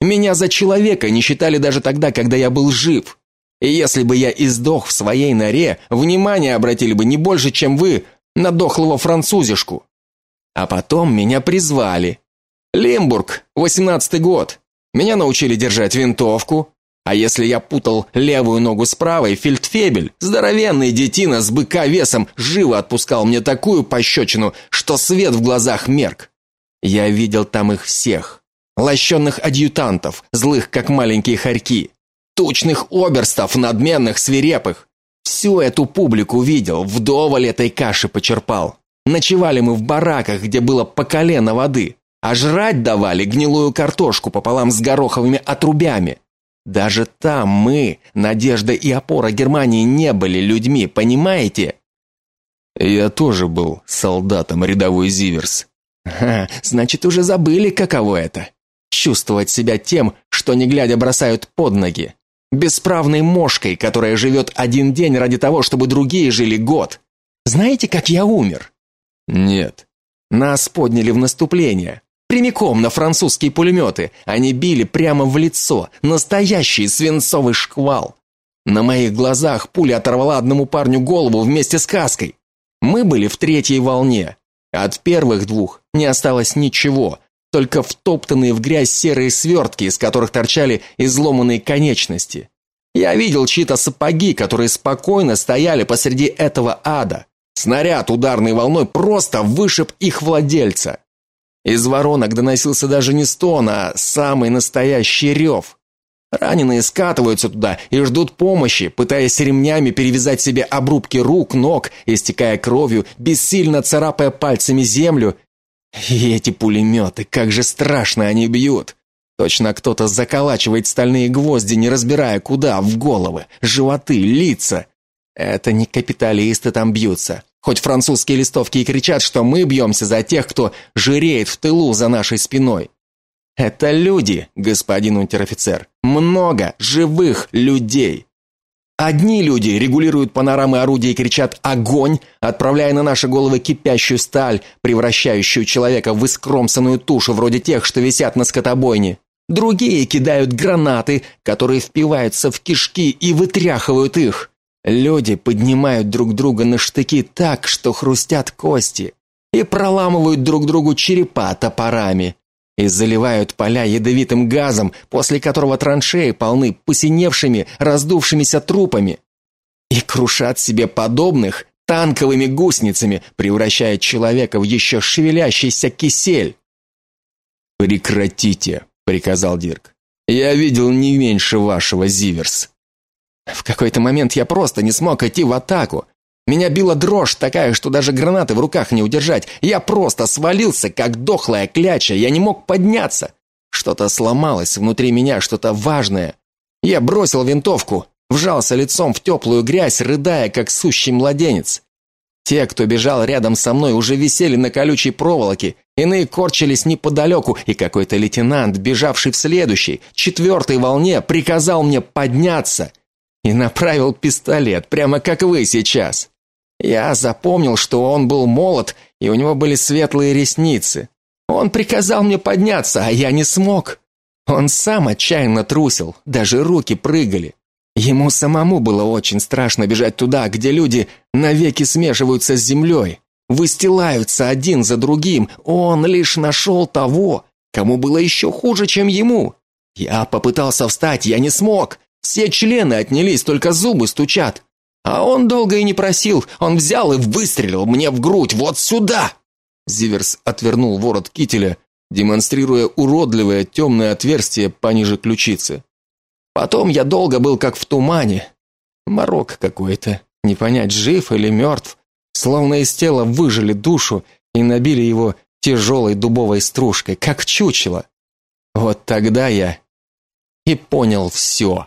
Меня за человека не считали даже тогда, когда я был жив. И если бы я издох в своей норе, внимание обратили бы не больше, чем вы на дохлого французишку. А потом меня призвали. Лимбург, восемнадцатый год. Меня научили держать винтовку, а если я путал левую ногу с правой, фельдфебель, здоровенный детина с быка весом, живо отпускал мне такую пощечину, что свет в глазах мерк. Я видел там их всех. Лощенных адъютантов, злых как маленькие хорьки, тучных оберстов, надменных, свирепых. Всю эту публику видел, вдоволь этой каши почерпал. Ночевали мы в бараках, где было по колено воды, а жрать давали гнилую картошку пополам с гороховыми отрубями. Даже там мы, надежда и опора Германии, не были людьми, понимаете? Я тоже был солдатом рядовой Зиверс. Ха, значит, уже забыли, каково это. Чувствовать себя тем, что не глядя бросают под ноги. Бесправной мошкой, которая живет один день ради того, чтобы другие жили год. Знаете, как я умер? Нет. Нас подняли в наступление. Прямиком на французские пулеметы. Они били прямо в лицо. Настоящий свинцовый шквал. На моих глазах пуля оторвала одному парню голову вместе с каской. Мы были в третьей волне. От первых двух не осталось ничего, только втоптанные в грязь серые свертки, из которых торчали изломанные конечности. Я видел чьи-то сапоги, которые спокойно стояли посреди этого ада. Снаряд ударной волной просто вышиб их владельца. Из воронок доносился даже не стон, а самый настоящий рев. Раненые скатываются туда и ждут помощи, пытаясь ремнями перевязать себе обрубки рук, ног, истекая кровью, бессильно царапая пальцами землю. И эти пулеметы, как же страшно они бьют. Точно кто-то заколачивает стальные гвозди, не разбирая куда, в головы, животы, лица. Это не капиталисты там бьются. Хоть французские листовки и кричат, что мы бьемся за тех, кто жиреет в тылу за нашей спиной. Это люди, господин унтер-офицер. Много живых людей. Одни люди регулируют панорамы орудий и кричат «Огонь!», отправляя на наши головы кипящую сталь, превращающую человека в искромсанную тушу, вроде тех, что висят на скотобойне. Другие кидают гранаты, которые впиваются в кишки и вытряхивают их. Люди поднимают друг друга на штыки так, что хрустят кости, и проламывают друг другу черепа топорами, и заливают поля ядовитым газом, после которого траншеи полны посиневшими, раздувшимися трупами, и крушат себе подобных танковыми гусеницами, превращая человека в еще шевелящийся кисель. «Прекратите», — приказал Дирк. «Я видел не меньше вашего, Зиверс». В какой-то момент я просто не смог идти в атаку. Меня била дрожь такая, что даже гранаты в руках не удержать. Я просто свалился, как дохлая кляча, я не мог подняться. Что-то сломалось внутри меня, что-то важное. Я бросил винтовку, вжался лицом в теплую грязь, рыдая, как сущий младенец. Те, кто бежал рядом со мной, уже висели на колючей проволоке, иные корчились неподалеку, и какой-то лейтенант, бежавший в следующей, четвертой волне, приказал мне подняться и направил пистолет, прямо как вы сейчас. Я запомнил, что он был молод, и у него были светлые ресницы. Он приказал мне подняться, а я не смог. Он сам отчаянно трусил, даже руки прыгали. Ему самому было очень страшно бежать туда, где люди навеки смешиваются с землей, выстилаются один за другим. Он лишь нашел того, кому было еще хуже, чем ему. Я попытался встать, я не смог. Все члены отнялись, только зубы стучат. А он долго и не просил, он взял и выстрелил мне в грудь, вот сюда. Зиверс отвернул ворот кителя, демонстрируя уродливое темное отверстие пониже ключицы. Потом я долго был как в тумане. Морок какой-то, не понять, жив или мертв. Словно из тела выжили душу и набили его тяжелой дубовой стружкой, как чучело. Вот тогда я и понял все.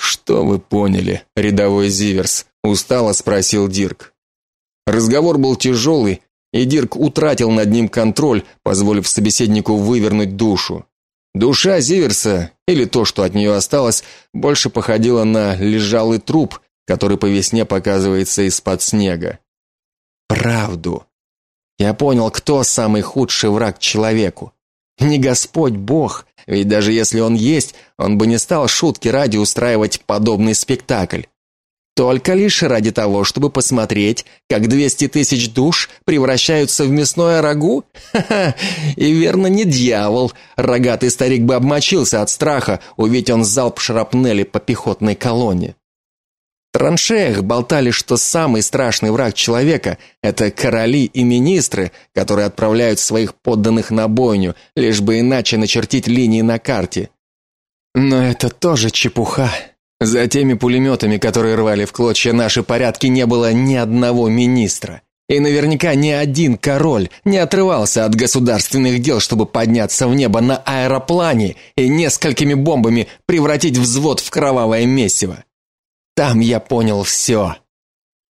Что вы поняли, рядовой Зиверс? устало спросил Дирк. Разговор был тяжелый, и Дирк утратил над ним контроль, позволив собеседнику вывернуть душу. Душа Зиверса, или то, что от нее осталось, больше походила на лежалый труп, который по весне показывается из-под снега. Правду. Я понял, кто самый худший враг человеку. Не Господь Бог, ведь даже если он есть, он бы не стал шутки ради устраивать подобный спектакль. Только лишь ради того, чтобы посмотреть, как 200 тысяч душ превращаются в мясное рагу? Ха-ха! И верно, не дьявол. Рогатый старик бы обмочился от страха, увидеть он залп шрапнели по пехотной колонне. Траншеях болтали, что самый страшный враг человека – это короли и министры, которые отправляют своих подданных на бойню, лишь бы иначе начертить линии на карте. Но это тоже чепуха. За теми пулеметами, которые рвали в клочья наши порядки, не было ни одного министра. И наверняка ни один король не отрывался от государственных дел, чтобы подняться в небо на аэроплане и несколькими бомбами превратить взвод в кровавое месиво. Там я понял все.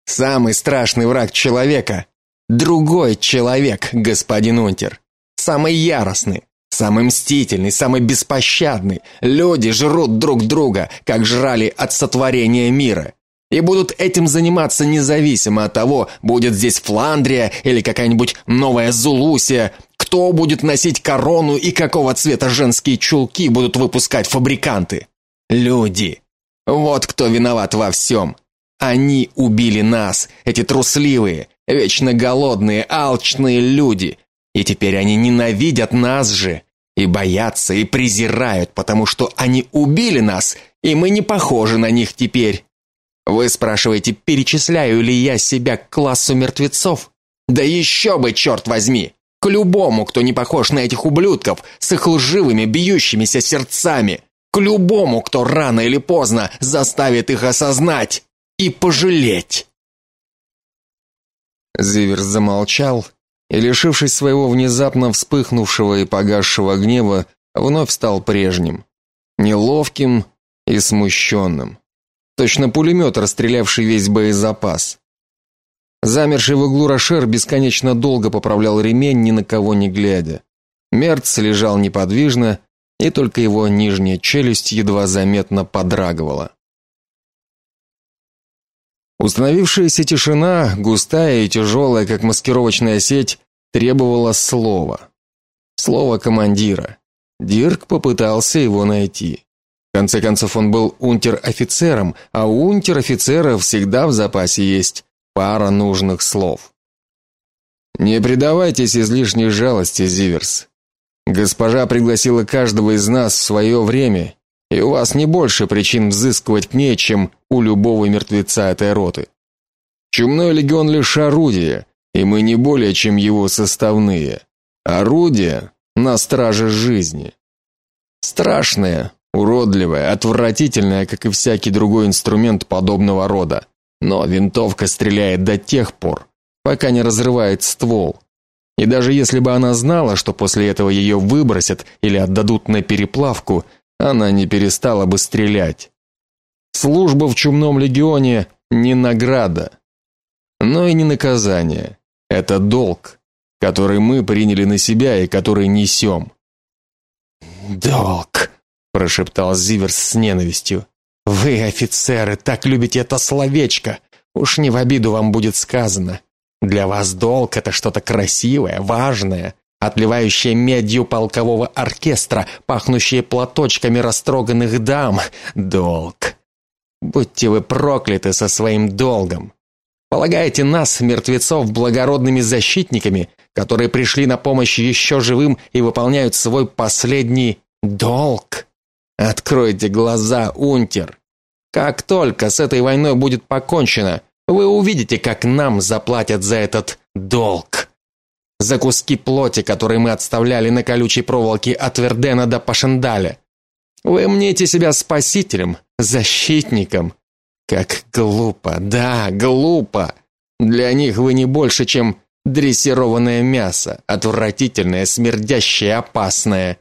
Самый страшный враг человека другой человек, господин Унтер. Самый яростный, Самый мстительный, самый беспощадный. Люди жрут друг друга, как жрали от сотворения мира. И будут этим заниматься независимо от того, будет здесь Фландрия или какая-нибудь новая Зулусия, кто будет носить корону и какого цвета женские чулки будут выпускать фабриканты. Люди. Вот кто виноват во всем. Они убили нас, эти трусливые, вечно голодные, алчные люди, и теперь они ненавидят нас же и боятся и презирают, потому что они убили нас, и мы не похожи на них теперь. Вы спрашиваете, перечисляю ли я себя к классу мертвецов? Да еще бы, черт возьми! К любому, кто не похож на этих ублюдков с их лживыми, бьющимися сердцами. К любому, кто рано или поздно заставит их осознать и пожалеть. Зиверс замолчал и, лишившись своего внезапно вспыхнувшего и погасшего гнева, вновь стал прежним, неловким и смущенным. Точно пулемет, расстрелявший весь боезапас. Замерший в углу Рошер бесконечно долго поправлял ремень, ни на кого не глядя. Мерц лежал неподвижно, и только его нижняя челюсть едва заметно подрагивала. Установившаяся тишина, густая и тяжелая, как маскировочная сеть, требовала слова. Слово командира. Дирк попытался его найти. В конце концов, он был унтер-офицером, а у унтер-офицера всегда в запасе есть пара нужных слов. Не предавайтесь излишней жалости, Зиверс. Госпожа пригласила каждого из нас в свое время и у вас не больше причин взыскивать к ней, чем у любого мертвеца этой роты. Чумной легион лишь орудие, и мы не более, чем его составные. Орудие на страже жизни. Страшное, уродливое, отвратительное, как и всякий другой инструмент подобного рода. Но винтовка стреляет до тех пор, пока не разрывает ствол. И даже если бы она знала, что после этого ее выбросят или отдадут на переплавку, она не перестала бы стрелять. Служба в чумном легионе не награда, но и не наказание. Это долг, который мы приняли на себя и который несем. Долг, прошептал Зиверс с ненавистью. Вы, офицеры, так любите это словечко. Уж не в обиду вам будет сказано. Для вас долг это что-то красивое, важное, отливающее медью полкового оркестра, пахнущее платочками растроганных дам. Долг. Будьте вы прокляты со своим долгом. Полагаете нас, мертвецов, благородными защитниками, которые пришли на помощь еще живым и выполняют свой последний долг? Откройте глаза, унтер. Как только с этой войной будет покончено, вы увидите, как нам заплатят за этот долг за куски плоти, которые мы отставляли на колючей проволоке от Вердена до Пашендаля. Вы мнете себя спасителем, защитником. Как глупо, да, глупо. Для них вы не больше, чем дрессированное мясо, отвратительное, смердящее, опасное.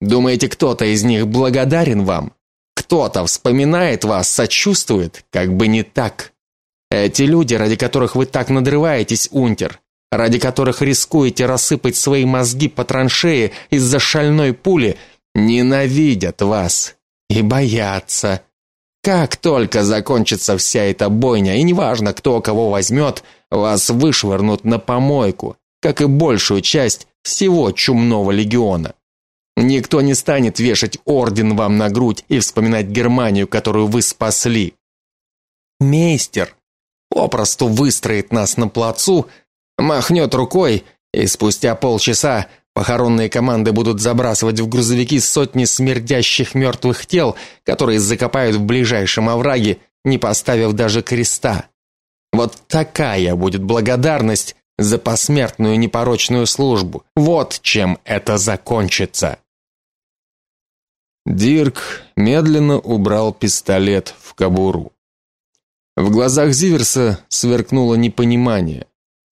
Думаете, кто-то из них благодарен вам? Кто-то вспоминает вас, сочувствует, как бы не так. Эти люди, ради которых вы так надрываетесь, унтер, ради которых рискуете рассыпать свои мозги по траншее из-за шальной пули, ненавидят вас и боятся. Как только закончится вся эта бойня, и неважно, кто кого возьмет, вас вышвырнут на помойку, как и большую часть всего чумного легиона. Никто не станет вешать орден вам на грудь и вспоминать Германию, которую вы спасли. мейстер попросту выстроит нас на плацу, махнет рукой, и спустя полчаса похоронные команды будут забрасывать в грузовики сотни смердящих мертвых тел, которые закопают в ближайшем овраге, не поставив даже креста. Вот такая будет благодарность за посмертную непорочную службу. Вот чем это закончится. Дирк медленно убрал пистолет в кобуру. В глазах Зиверса сверкнуло непонимание.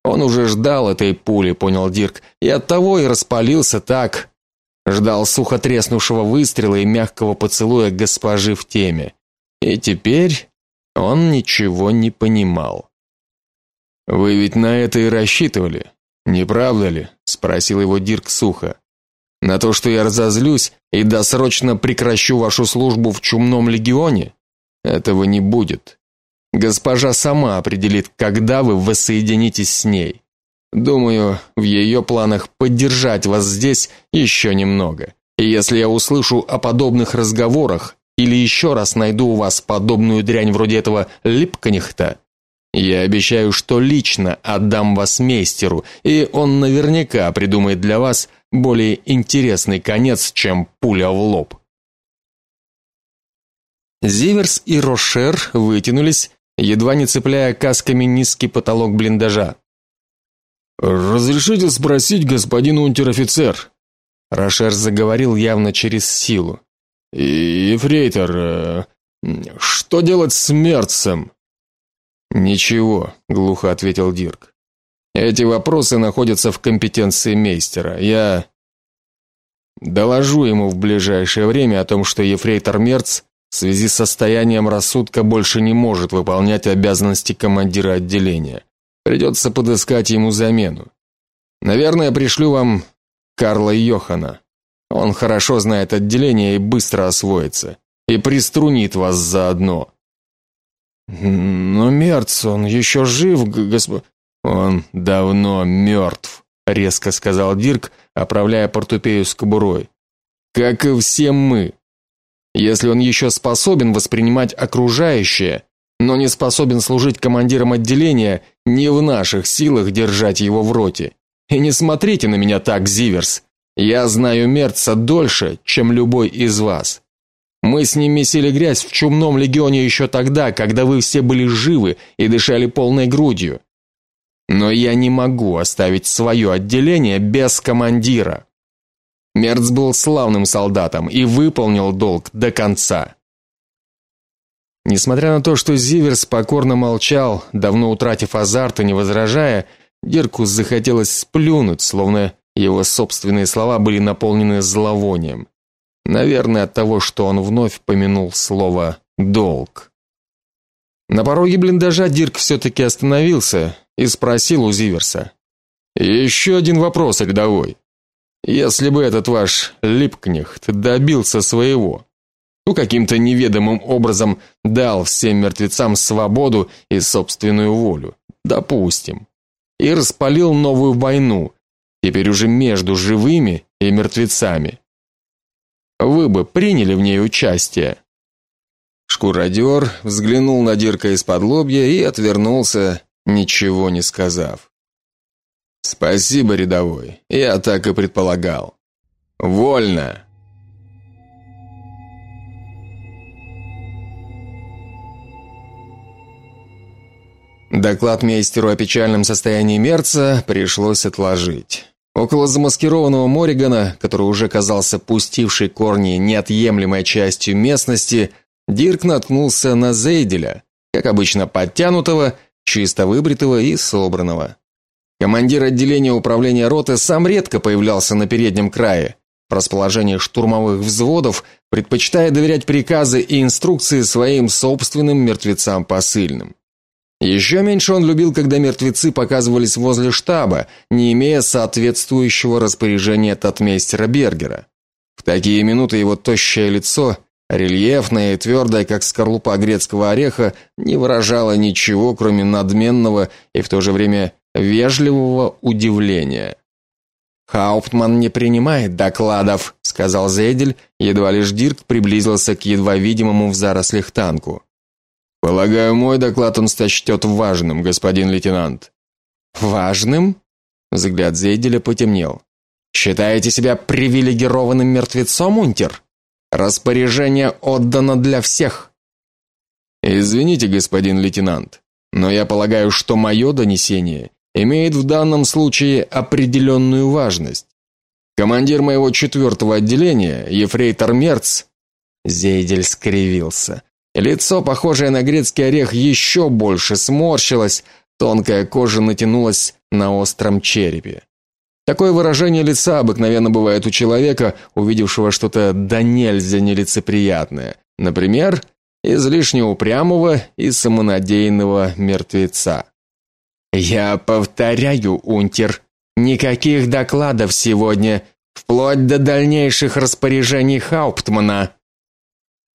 Он уже ждал этой пули, понял Дирк, и оттого и распалился так. Ждал сухо треснувшего выстрела и мягкого поцелуя госпожи в теме. И теперь он ничего не понимал. Вы ведь на это и рассчитывали, не правда ли? спросил его Дирк сухо. На то, что я разозлюсь и досрочно прекращу вашу службу в чумном легионе? Этого не будет. Госпожа сама определит, когда вы воссоединитесь с ней. Думаю, в ее планах поддержать вас здесь еще немного. И если я услышу о подобных разговорах или еще раз найду у вас подобную дрянь вроде этого Липканихта, я обещаю, что лично отдам вас мейстеру, и он наверняка придумает для вас более интересный конец, чем пуля в лоб. Зиверс и Рошер вытянулись едва не цепляя касками низкий потолок блиндажа. Разрешите спросить, господин унтер-офицер? Рашер заговорил явно через силу. Ефрейтор, э, что делать с Мерцем? Ничего, глухо ответил Дирк. Эти вопросы находятся в компетенции мейстера. Я доложу ему в ближайшее время о том, что ефрейтор Мерц в связи с состоянием рассудка больше не может выполнять обязанности командира отделения. Придется подыскать ему замену. Наверное, пришлю вам Карла Йохана. Он хорошо знает отделение и быстро освоится и приструнит вас заодно. Но Мерц, он еще жив, госп... Он давно мертв», — резко сказал Дирк, оправляя портупею с кобурой. Как и все мы. Если он еще способен воспринимать окружающее, но не способен служить командиром отделения, не в наших силах держать его в роте. И не смотрите на меня так, Зиверс. Я знаю Мерца дольше, чем любой из вас. Мы с ним месили грязь в чумном легионе еще тогда, когда вы все были живы и дышали полной грудью. Но я не могу оставить свое отделение без командира. Мерц был славным солдатом и выполнил долг до конца. Несмотря на то, что Зиверс покорно молчал, давно утратив азарт и не возражая, Дирку захотелось сплюнуть, словно его собственные слова были наполнены зловонием. Наверное, от того, что он вновь помянул слово долг. На пороге блиндажа Дирк все-таки остановился и спросил у Зиверса: «Еще один вопрос, рядовой. Если бы этот ваш Липкнехт добился своего, ну каким-то неведомым образом дал всем мертвецам свободу и собственную волю, допустим, и распалил новую войну, теперь уже между живыми и мертвецами. Вы бы приняли в ней участие? Шкуродер взглянул на Дирка из-под лобья и отвернулся, ничего не сказав. Спасибо, рядовой. Я так и предполагал. Вольно. Доклад мейстеру о печальном состоянии Мерца пришлось отложить. Около замаскированного Моригана, который уже казался пустившей корни неотъемлемой частью местности, Дирк наткнулся на Зейделя, как обычно подтянутого, чисто выбритого и собранного. Командир отделения управления роты сам редко появлялся на переднем крае. В расположении штурмовых взводов предпочитая доверять приказы и инструкции своим собственным мертвецам посыльным. Еще меньше он любил, когда мертвецы показывались возле штаба, не имея соответствующего распоряжения татмейстера Бергера. В такие минуты его тощее лицо, рельефное и твердое, как скорлупа грецкого ореха, не выражало ничего, кроме надменного и в то же время вежливого удивления. Хауптман не принимает докладов, сказал Зейдель, едва лишь Дирк приблизился к едва видимому в зарослях танку. Полагаю, мой доклад он сочтет важным, господин лейтенант. Важным? Взгляд Зейделя потемнел. Считаете себя привилегированным мертвецом, унтер? Распоряжение отдано для всех. Извините, господин лейтенант, но я полагаю, что мое донесение имеет в данном случае определенную важность. Командир моего четвертого отделения, ефрейтор Мерц, Зейдель скривился. Лицо, похожее на грецкий орех, еще больше сморщилось, тонкая кожа натянулась на остром черепе. Такое выражение лица обыкновенно бывает у человека, увидевшего что-то да нельзя нелицеприятное. Например, излишне упрямого и самонадеянного мертвеца. Я повторяю, унтер, никаких докладов сегодня, вплоть до дальнейших распоряжений Хауптмана.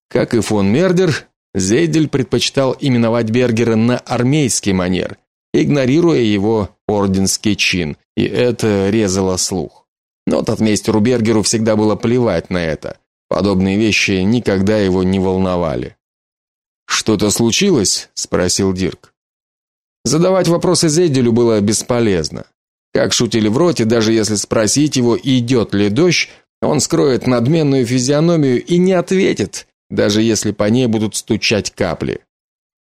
Как и фон Мердер, Зейдель предпочитал именовать Бергера на армейский манер, игнорируя его орденский чин, и это резало слух. Но татмейстеру Бергеру всегда было плевать на это. Подобные вещи никогда его не волновали. Что-то случилось? спросил Дирк. Задавать вопросы Зейделю было бесполезно. Как шутили в роте, даже если спросить его, идет ли дождь, он скроет надменную физиономию и не ответит, даже если по ней будут стучать капли.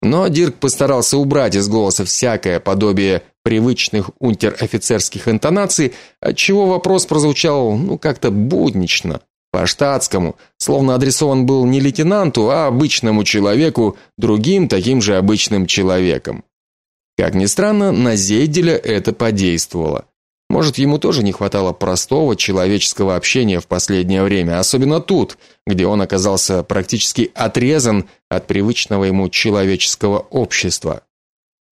Но Дирк постарался убрать из голоса всякое подобие привычных унтер-офицерских интонаций, отчего вопрос прозвучал, ну, как-то буднично, по-штатскому, словно адресован был не лейтенанту, а обычному человеку, другим таким же обычным человеком. Как ни странно, на Зейделя это подействовало. Может, ему тоже не хватало простого человеческого общения в последнее время, особенно тут, где он оказался практически отрезан от привычного ему человеческого общества.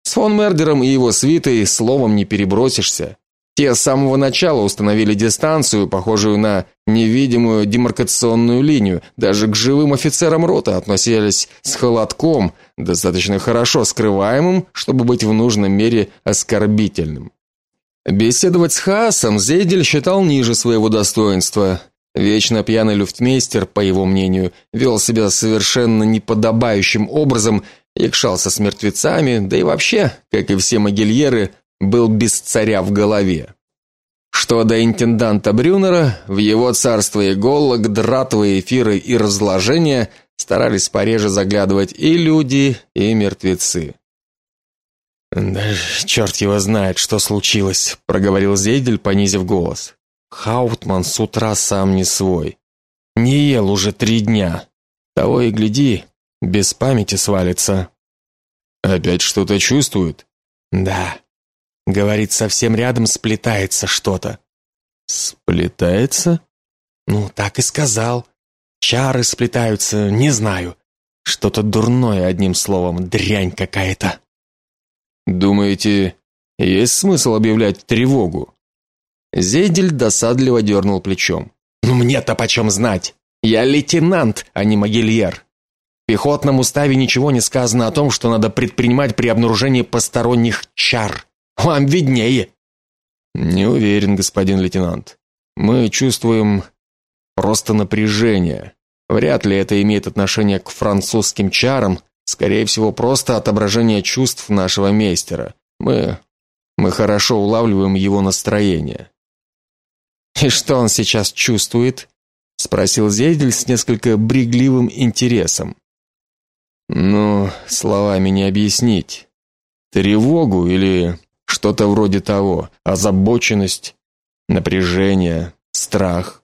С фон Мердером и его свитой словом не перебросишься. Те с самого начала установили дистанцию, похожую на невидимую демаркационную линию. Даже к живым офицерам роты относились с холодком, достаточно хорошо скрываемым, чтобы быть в нужном мере оскорбительным. Беседовать с Хаасом Зейдель считал ниже своего достоинства. Вечно пьяный люфтмейстер, по его мнению, вел себя совершенно неподобающим образом, якшался с мертвецами, да и вообще, как и все могильеры, был без царя в голове. Что до интенданта Брюнера, в его царстве иголок, дратовые эфиры и разложения старались пореже заглядывать и люди, и мертвецы. Да черт его знает, что случилось, проговорил Зейдель, понизив голос. Хаутман с утра сам не свой. Не ел уже три дня. Того и гляди, без памяти свалится. Опять что-то чувствует? Да. Говорит, совсем рядом сплетается что-то. Сплетается? Ну, так и сказал. Чары сплетаются, не знаю. Что-то дурное, одним словом, дрянь какая-то. Думаете, есть смысл объявлять тревогу? Зейдель досадливо дернул плечом. Ну мне-то почем знать? Я лейтенант, а не могильер. В пехотном уставе ничего не сказано о том, что надо предпринимать при обнаружении посторонних чар. Вам виднее. Не уверен, господин лейтенант. Мы чувствуем просто напряжение. Вряд ли это имеет отношение к французским чарам, скорее всего, просто отображение чувств нашего мейстера. Мы мы хорошо улавливаем его настроение. И что он сейчас чувствует? спросил Зейдель с несколько бригливым интересом. Ну, словами не объяснить. Тревогу или что-то вроде того, озабоченность, напряжение, страх.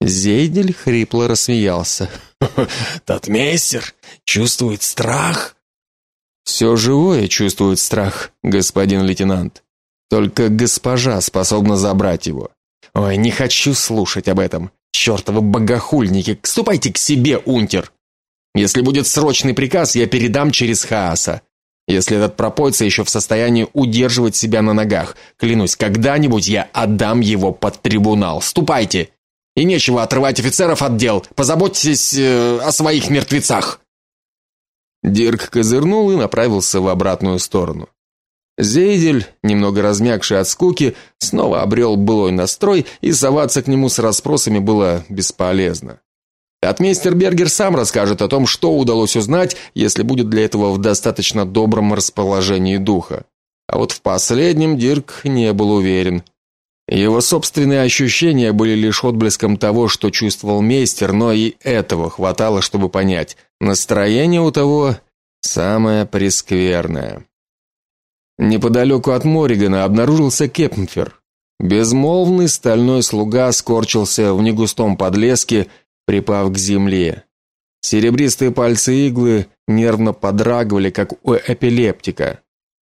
Зейдель хрипло рассмеялся. Татмейстер чувствует страх? Все живое чувствует страх, господин лейтенант. Только госпожа способна забрать его. Ой, не хочу слушать об этом. Чёртовы богохульники, ступайте к себе, унтер. Если будет срочный приказ, я передам через Хааса. Если этот пропойца еще в состоянии удерживать себя на ногах, клянусь, когда-нибудь я отдам его под трибунал. Ступайте. И нечего отрывать офицеров от дел. Позаботьтесь э, о своих мертвецах. Дирк козырнул и направился в обратную сторону. Зейдель, немного размягший от скуки, снова обрел былой настрой, и соваться к нему с расспросами было бесполезно. Отмейстер Бергер сам расскажет о том, что удалось узнать, если будет для этого в достаточно добром расположении духа. А вот в последнем Дирк не был уверен. Его собственные ощущения были лишь отблеском того, что чувствовал мейстер, но и этого хватало, чтобы понять. Настроение у того самое прескверное. Неподалеку от Моригана обнаружился Кепмфер. Безмолвный стальной слуга скорчился в негустом подлеске, припав к земле. Серебристые пальцы иглы нервно подрагивали, как у эпилептика.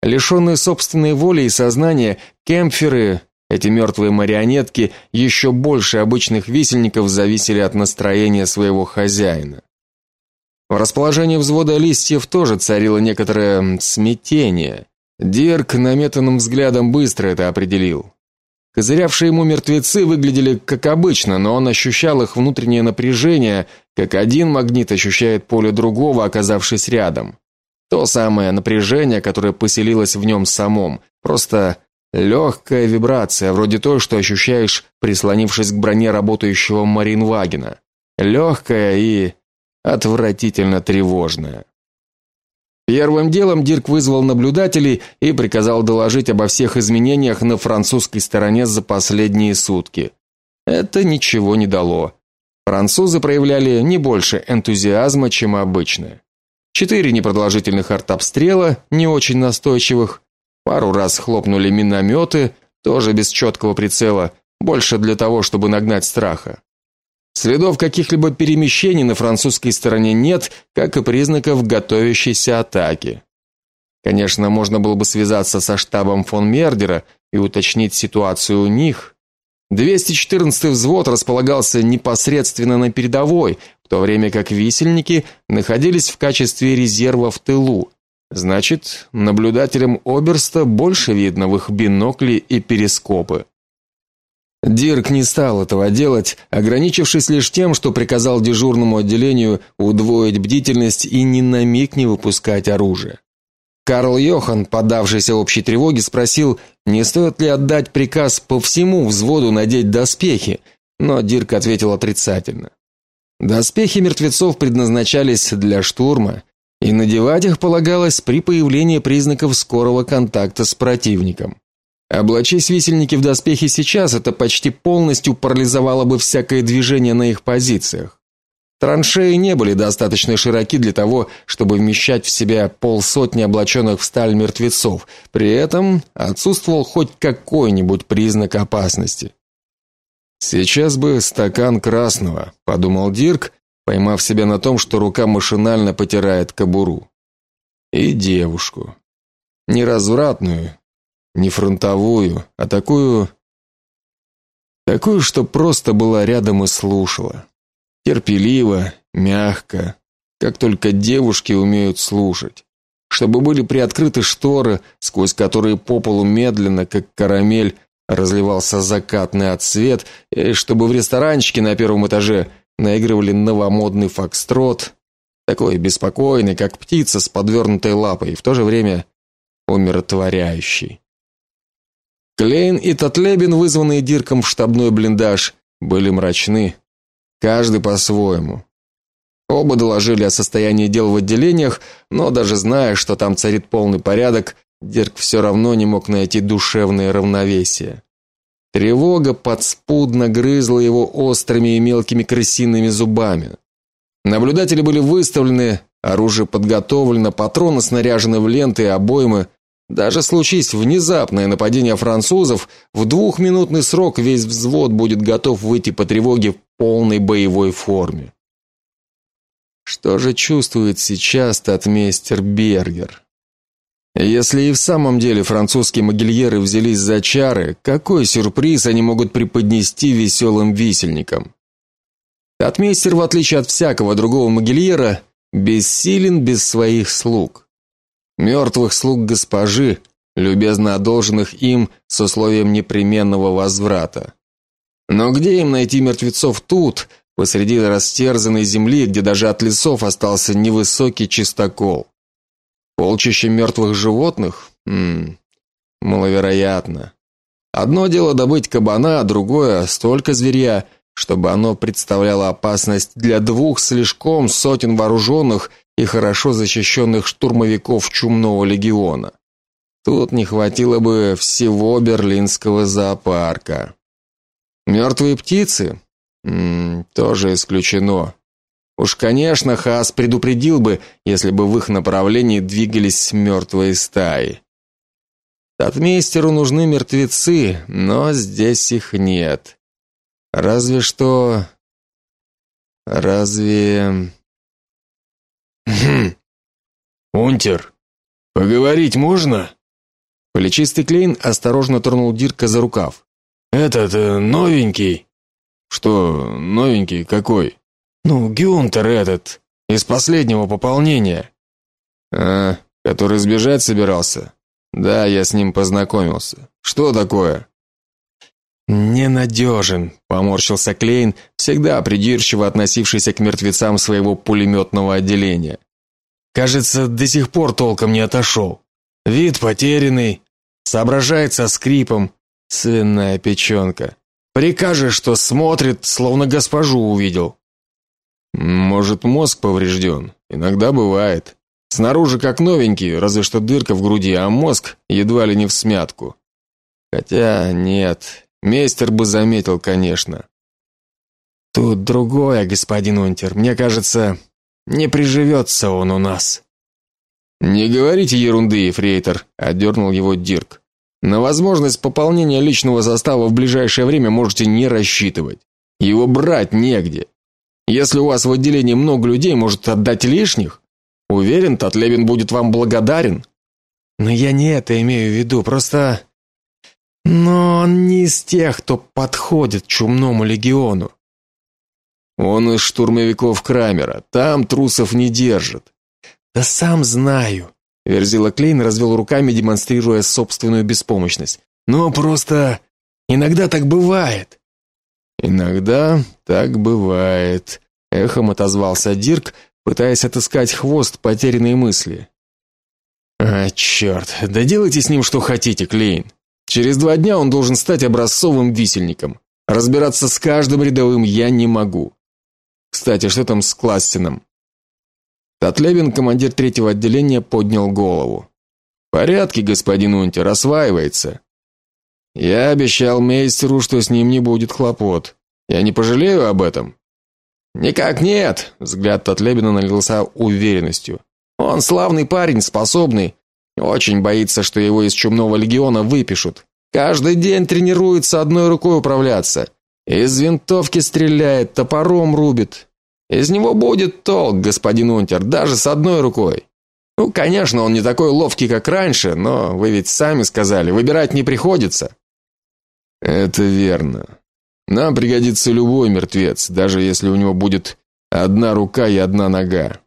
Лишенные собственной воли и сознания, кемпферы, эти мертвые марионетки, еще больше обычных висельников зависели от настроения своего хозяина. В расположении взвода листьев тоже царило некоторое смятение. Дирк наметанным взглядом быстро это определил. Козырявшие ему мертвецы выглядели как обычно, но он ощущал их внутреннее напряжение, как один магнит ощущает поле другого, оказавшись рядом. То самое напряжение, которое поселилось в нем самом, просто легкая вибрация, вроде той, что ощущаешь, прислонившись к броне работающего Маринвагена. Легкая и отвратительно тревожная. Первым делом Дирк вызвал наблюдателей и приказал доложить обо всех изменениях на французской стороне за последние сутки. Это ничего не дало. Французы проявляли не больше энтузиазма, чем обычно. Четыре непродолжительных артобстрела, не очень настойчивых, пару раз хлопнули минометы, тоже без четкого прицела, больше для того, чтобы нагнать страха. Следов каких-либо перемещений на французской стороне нет, как и признаков готовящейся атаки. Конечно, можно было бы связаться со штабом фон Мердера и уточнить ситуацию у них. 214-й взвод располагался непосредственно на передовой, в то время как висельники находились в качестве резерва в тылу. Значит, наблюдателям Оберста больше видно в их бинокли и перископы. Дирк не стал этого делать, ограничившись лишь тем, что приказал дежурному отделению удвоить бдительность и ни на миг не выпускать оружие. Карл Йохан, подавшийся общей тревоге, спросил, не стоит ли отдать приказ по всему взводу надеть доспехи, но Дирк ответил отрицательно. Доспехи мертвецов предназначались для штурма, и надевать их полагалось при появлении признаков скорого контакта с противником. Облачись висельники в доспехи сейчас, это почти полностью парализовало бы всякое движение на их позициях. Траншеи не были достаточно широки для того, чтобы вмещать в себя полсотни облаченных в сталь мертвецов. При этом отсутствовал хоть какой-нибудь признак опасности. Сейчас бы стакан красного, подумал Дирк, поймав себя на том, что рука машинально потирает кобуру. И девушку. Не развратную, не фронтовую, а такую такую, что просто была рядом и слушала. Терпеливо, мягко, как только девушки умеют слушать. Чтобы были приоткрыты шторы, сквозь которые по полу медленно, как карамель, разливался закатный отсвет, и чтобы в ресторанчике на первом этаже наигрывали новомодный фокстрот, такой беспокойный, как птица с подвернутой лапой, и в то же время умиротворяющий. Клейн и Татлебин, вызванные Дирком в штабной блиндаж, были мрачны, каждый по-своему. Оба доложили о состоянии дел в отделениях, но даже зная, что там царит полный порядок, Дирк все равно не мог найти душевное равновесие. Тревога подспудно грызла его острыми и мелкими крысиными зубами. Наблюдатели были выставлены, оружие подготовлено, патроны снаряжены в ленты и обоймы, даже случись внезапное нападение французов, в двухминутный срок весь взвод будет готов выйти по тревоге в полной боевой форме. Что же чувствует сейчас татмейстер Бергер? Если и в самом деле французские могильеры взялись за чары, какой сюрприз они могут преподнести веселым висельникам? Татмейстер, в отличие от всякого другого могильера, бессилен без своих слуг мертвых слуг госпожи, любезно одолженных им с условием непременного возврата. Но где им найти мертвецов тут, посреди растерзанной земли, где даже от лесов остался невысокий чистокол? Полчище мертвых животных? Хм, маловероятно. Одно дело добыть кабана, а другое столько зверя, чтобы оно представляло опасность для двух слишком сотен вооруженных и хорошо защищенных штурмовиков чумного легиона. Тут не хватило бы всего берлинского зоопарка. Мертвые птицы? М -м, тоже исключено. Уж, конечно, Хас предупредил бы, если бы в их направлении двигались мертвые стаи. Татмейстеру нужны мертвецы, но здесь их нет. Разве что разве Хм. Унтер, поговорить можно? Плечистый Клейн осторожно тронул Дирка за рукав. Этот э, новенький. Что, новенький какой? Ну, Гюнтер этот из последнего пополнения. А, который сбежать собирался. Да, я с ним познакомился. Что такое? Ненадежен», — поморщился Клейн, всегда придирчиво относившийся к мертвецам своего пулеметного отделения. Кажется, до сих пор толком не отошел. Вид потерянный, соображает со скрипом, свиная печенка. Прикажешь, что смотрит, словно госпожу увидел. Может, мозг поврежден? Иногда бывает. Снаружи как новенький, разве что дырка в груди, а мозг едва ли не в смятку. Хотя нет, Мейстер бы заметил, конечно. Тут другое, господин Унтер. Мне кажется, не приживется он у нас. Не говорите ерунды, ефрейтор, отдернул его Дирк. На возможность пополнения личного состава в ближайшее время можете не рассчитывать. Его брать негде. Если у вас в отделении много людей, может отдать лишних? Уверен, Татлевин будет вам благодарен. Но я не это имею в виду, просто но он не из тех, кто подходит чумному легиону. Он из штурмовиков Крамера. Там трусов не держат. Да сам знаю. Верзила Клейн развел руками, демонстрируя собственную беспомощность. Но просто иногда так бывает. Иногда так бывает, эхом отозвался Дирк, пытаясь отыскать хвост потерянной мысли. А, черт, да делайте с ним что хотите, Клейн. Через два дня он должен стать образцовым висельником. Разбираться с каждым рядовым я не могу. Кстати, что там с Классином? Татлевин, командир третьего отделения, поднял голову. Порядки, господин Унтер, осваивается. Я обещал мейстеру, что с ним не будет хлопот. Я не пожалею об этом. Никак нет, взгляд Татлебина налился уверенностью. Он славный парень, способный, очень боится, что его из чумного легиона выпишут. Каждый день тренируется одной рукой управляться. Из винтовки стреляет, топором рубит. Из него будет толк, господин Унтер, даже с одной рукой. Ну, конечно, он не такой ловкий, как раньше, но вы ведь сами сказали, выбирать не приходится. Это верно. Нам пригодится любой мертвец, даже если у него будет одна рука и одна нога.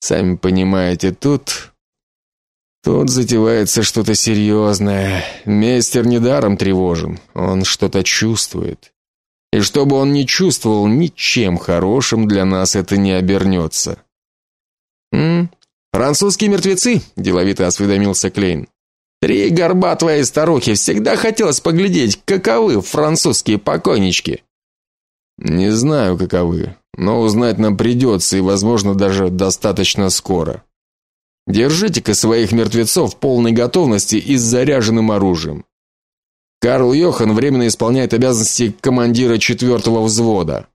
Сами понимаете, тут Тут затевается что-то серьезное. Мейстер недаром тревожен. Он что-то чувствует. И что бы он ни чувствовал, ничем хорошим для нас это не обернется. «М? Французские мертвецы?» – деловито осведомился Клейн. «Три горба твоей старухи всегда хотелось поглядеть, каковы французские покойнички». «Не знаю, каковы, но узнать нам придется и, возможно, даже достаточно скоро». Держите-ка своих мертвецов в полной готовности и с заряженным оружием. Карл Йохан временно исполняет обязанности командира четвертого взвода.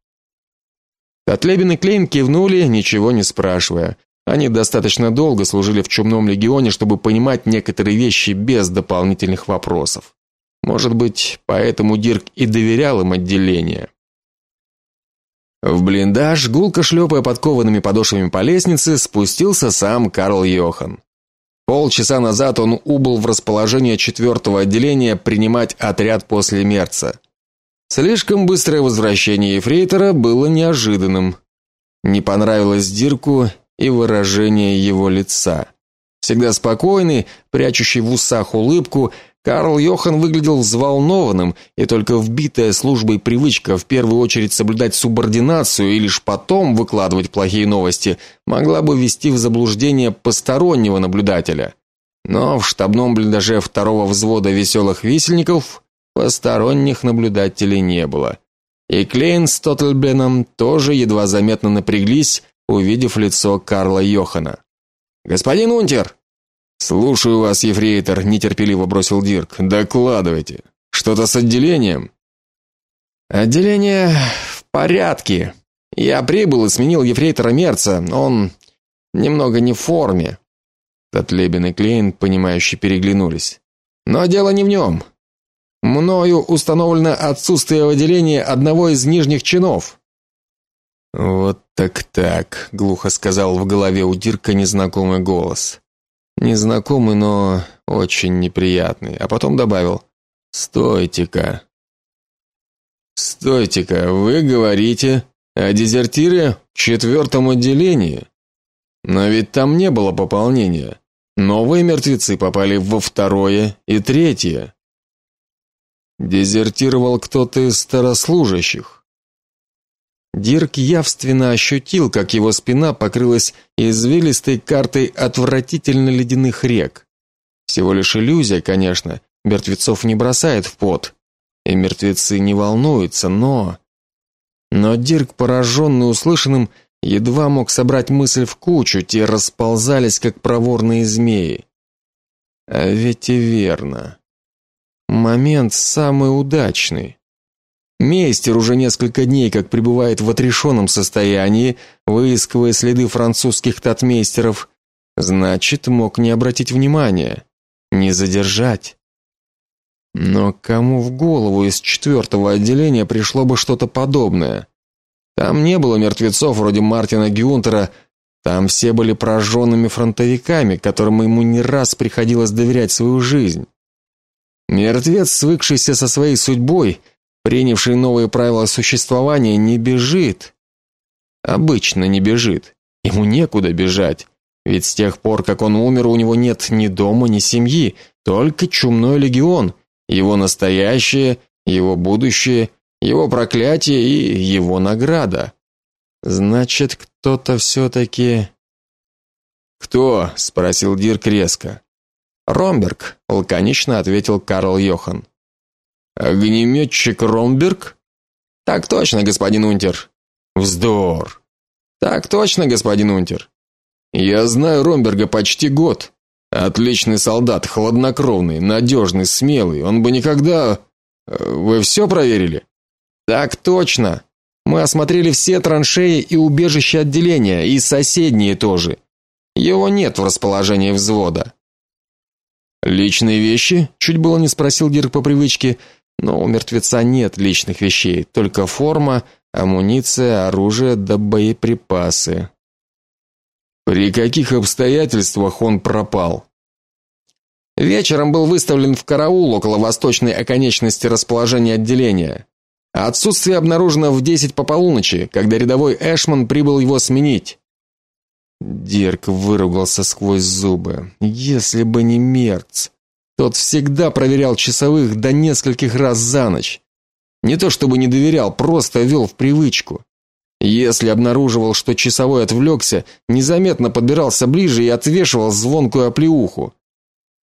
Котлебин и Клейн кивнули, ничего не спрашивая. Они достаточно долго служили в чумном легионе, чтобы понимать некоторые вещи без дополнительных вопросов. Может быть, поэтому Дирк и доверял им отделение. В блиндаж, гулко шлепая подкованными подошвами по лестнице, спустился сам Карл Йохан. Полчаса назад он убыл в расположение четвертого отделения принимать отряд после Мерца. Слишком быстрое возвращение ефрейтора было неожиданным. Не понравилось Дирку и выражение его лица. Всегда спокойный, прячущий в усах улыбку, Карл Йохан выглядел взволнованным, и только вбитая службой привычка в первую очередь соблюдать субординацию и лишь потом выкладывать плохие новости могла бы ввести в заблуждение постороннего наблюдателя. Но в штабном блиндаже второго взвода веселых висельников посторонних наблюдателей не было. и Клейн с Тоттельбеном тоже едва заметно напряглись, увидев лицо Карла Йохана. Господин Унтер, слушаю вас, ефрейтор, нетерпеливо бросил Дирк. Докладывайте. Что-то с отделением? Отделение в порядке. Я прибыл и сменил ефрейтора Мерца. Он немного не в форме. Татлебин и Клейн, понимающе переглянулись. Но дело не в нем. Мною установлено отсутствие в отделении одного из нижних чинов. Вот так-так, глухо сказал в голове у Дирка незнакомый голос. Незнакомый, но очень неприятный, а потом добавил: "Стойте-ка. Стойте-ка, вы говорите о дезертире в четвертом отделении? Но ведь там не было пополнения. Новые мертвецы попали во второе и третье. Дезертировал кто-то из старослужащих. Дирк явственно ощутил, как его спина покрылась извилистой картой отвратительно ледяных рек. Всего лишь иллюзия, конечно, мертвецов не бросает в пот, и мертвецы не волнуются, но но Дирк, пораженный услышанным, едва мог собрать мысль в кучу, те расползались как проворные змеи. А ведь и верно. Момент самый удачный. Мейстер уже несколько дней как пребывает в отрешенном состоянии, выискивая следы французских татмейстеров, значит, мог не обратить внимания, не задержать. Но кому в голову из четвертого отделения пришло бы что-то подобное? Там не было мертвецов вроде Мартина Гюнтера, там все были прожженными фронтовиками, которым ему не раз приходилось доверять свою жизнь. Мертвец, свыкшийся со своей судьбой, принявший новые правила существования, не бежит. Обычно не бежит. Ему некуда бежать. Ведь с тех пор, как он умер, у него нет ни дома, ни семьи, только чумной легион, его настоящее, его будущее, его проклятие и его награда. Значит, кто-то все-таки... «Кто?» — спросил Дирк резко. «Ромберг», — лаконично ответил Карл Йохан. Огнеметчик Ромберг? Так точно, господин Унтер. Вздор. Так точно, господин Унтер. Я знаю Ромберга почти год. Отличный солдат, хладнокровный, надежный, смелый. Он бы никогда э, Вы все проверили? Так точно. Мы осмотрели все траншеи и убежища отделения, и соседние тоже. Его нет в расположении взвода. Личные вещи? Чуть было не спросил Дирк по привычке, но у мертвеца нет личных вещей, только форма, амуниция, оружие да боеприпасы. При каких обстоятельствах он пропал? Вечером был выставлен в караул около восточной оконечности расположения отделения. Отсутствие обнаружено в 10 по полуночи, когда рядовой Эшман прибыл его сменить. Дирк выругался сквозь зубы. Если бы не Мерц. Тот всегда проверял часовых до нескольких раз за ночь. Не то чтобы не доверял, просто вел в привычку. Если обнаруживал, что часовой отвлекся, незаметно подбирался ближе и отвешивал звонкую оплеуху.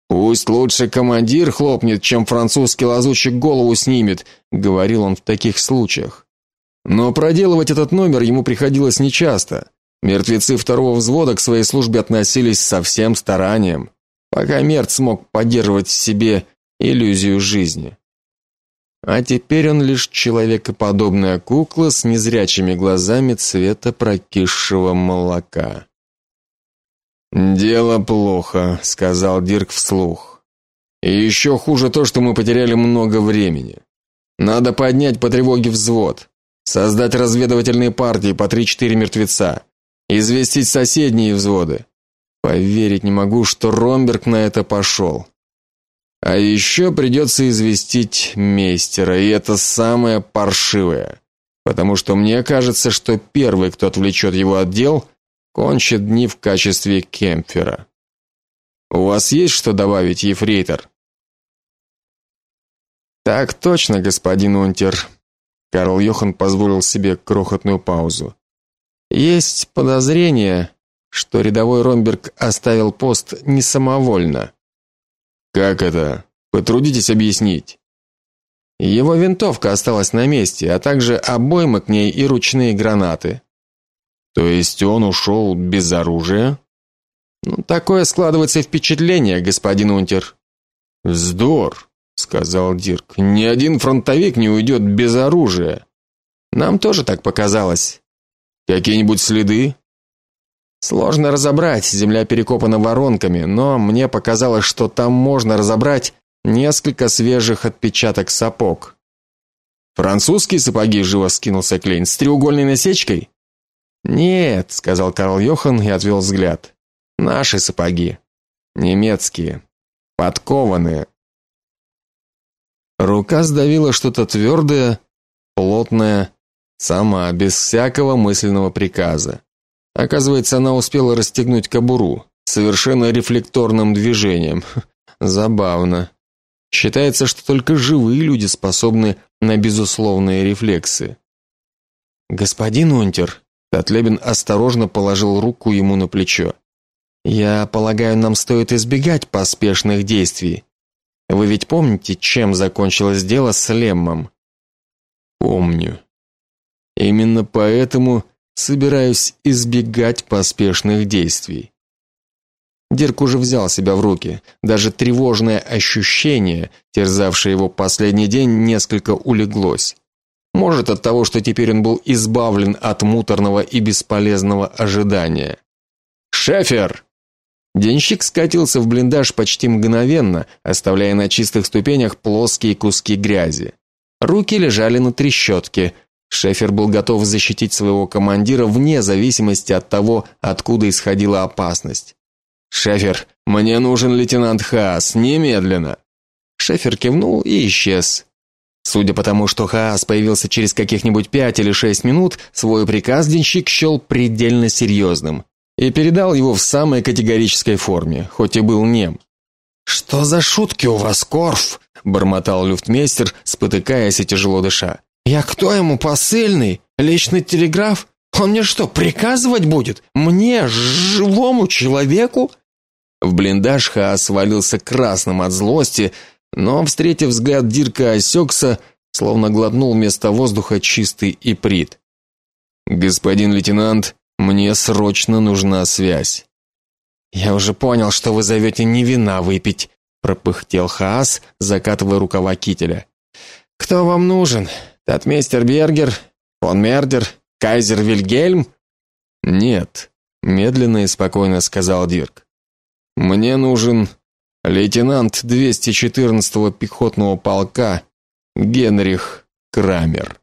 Пусть лучше командир хлопнет, чем французский лазутчик голову снимет, говорил он в таких случаях. Но проделывать этот номер ему приходилось нечасто. Мертвецы второго взвода к своей службе относились со всем старанием пока Мерт смог поддерживать в себе иллюзию жизни. А теперь он лишь человекоподобная кукла с незрячими глазами цвета прокисшего молока. Дело плохо, сказал Дирк вслух. И еще хуже то, что мы потеряли много времени. Надо поднять по тревоге взвод, создать разведывательные партии по 3-4 мертвеца, известить соседние взводы, Поверить не могу, что Ромберг на это пошел. А еще придется известить мейстера, и это самое паршивое, потому что мне кажется, что первый, кто отвлечет его отдел, кончит дни в качестве кемпфера. У вас есть что добавить, ефрейтор? Так точно, господин Унтер. Карл Йохан позволил себе крохотную паузу. Есть подозрение, что рядовой Ромберг оставил пост не самовольно. Как это? Потрудитесь объяснить. Его винтовка осталась на месте, а также обоймы к ней и ручные гранаты. То есть он ушел без оружия? Ну, такое складывается впечатление, господин Унтер. Вздор, сказал Дирк. Ни один фронтовик не уйдет без оружия. Нам тоже так показалось. Какие-нибудь следы? Сложно разобрать, земля перекопана воронками, но мне показалось, что там можно разобрать несколько свежих отпечаток сапог. Французские сапоги живо скинулся Клейн с треугольной насечкой? Нет, сказал Карл Йохан и отвел взгляд. Наши сапоги. Немецкие. Подкованные. Рука сдавила что-то твердое, плотное, сама без всякого мысленного приказа. Оказывается, она успела расстегнуть кобуру совершенно рефлекторным движением. Забавно. Считается, что только живые люди способны на безусловные рефлексы. Господин Унтер, Татлебин осторожно положил руку ему на плечо. Я полагаю, нам стоит избегать поспешных действий. Вы ведь помните, чем закончилось дело с Леммом? Помню. Именно поэтому собираюсь избегать поспешных действий. Дирк уже взял себя в руки. Даже тревожное ощущение, терзавшее его последний день, несколько улеглось. Может, от того, что теперь он был избавлен от муторного и бесполезного ожидания. Шефер. Денщик скатился в блиндаж почти мгновенно, оставляя на чистых ступенях плоские куски грязи. Руки лежали на трещотке, Шефер был готов защитить своего командира вне зависимости от того, откуда исходила опасность. Шефер, мне нужен лейтенант Хаас немедленно. Шефер кивнул и исчез. Судя по тому, что Хаас появился через каких-нибудь пять или шесть минут, свой приказ денщик счел предельно серьезным и передал его в самой категорической форме, хоть и был нем. Что за шутки у вас, Корф? бормотал люфтмейстер, спотыкаясь и тяжело дыша. Я кто ему посыльный? Личный телеграф? Он мне что, приказывать будет? Мне, живому человеку? В блиндаж Хаас свалился красным от злости, но, встретив взгляд Дирка, осекся, словно глотнул вместо воздуха чистый иприт. Господин лейтенант, мне срочно нужна связь. Я уже понял, что вы зовете не вина выпить, пропыхтел Хаас, закатывая рукава кителя. Кто вам нужен? Татмейстер Бергер, фон Мердер, кайзер Вильгельм? Нет, медленно и спокойно сказал Дирк. Мне нужен лейтенант 214-го пехотного полка Генрих Крамер.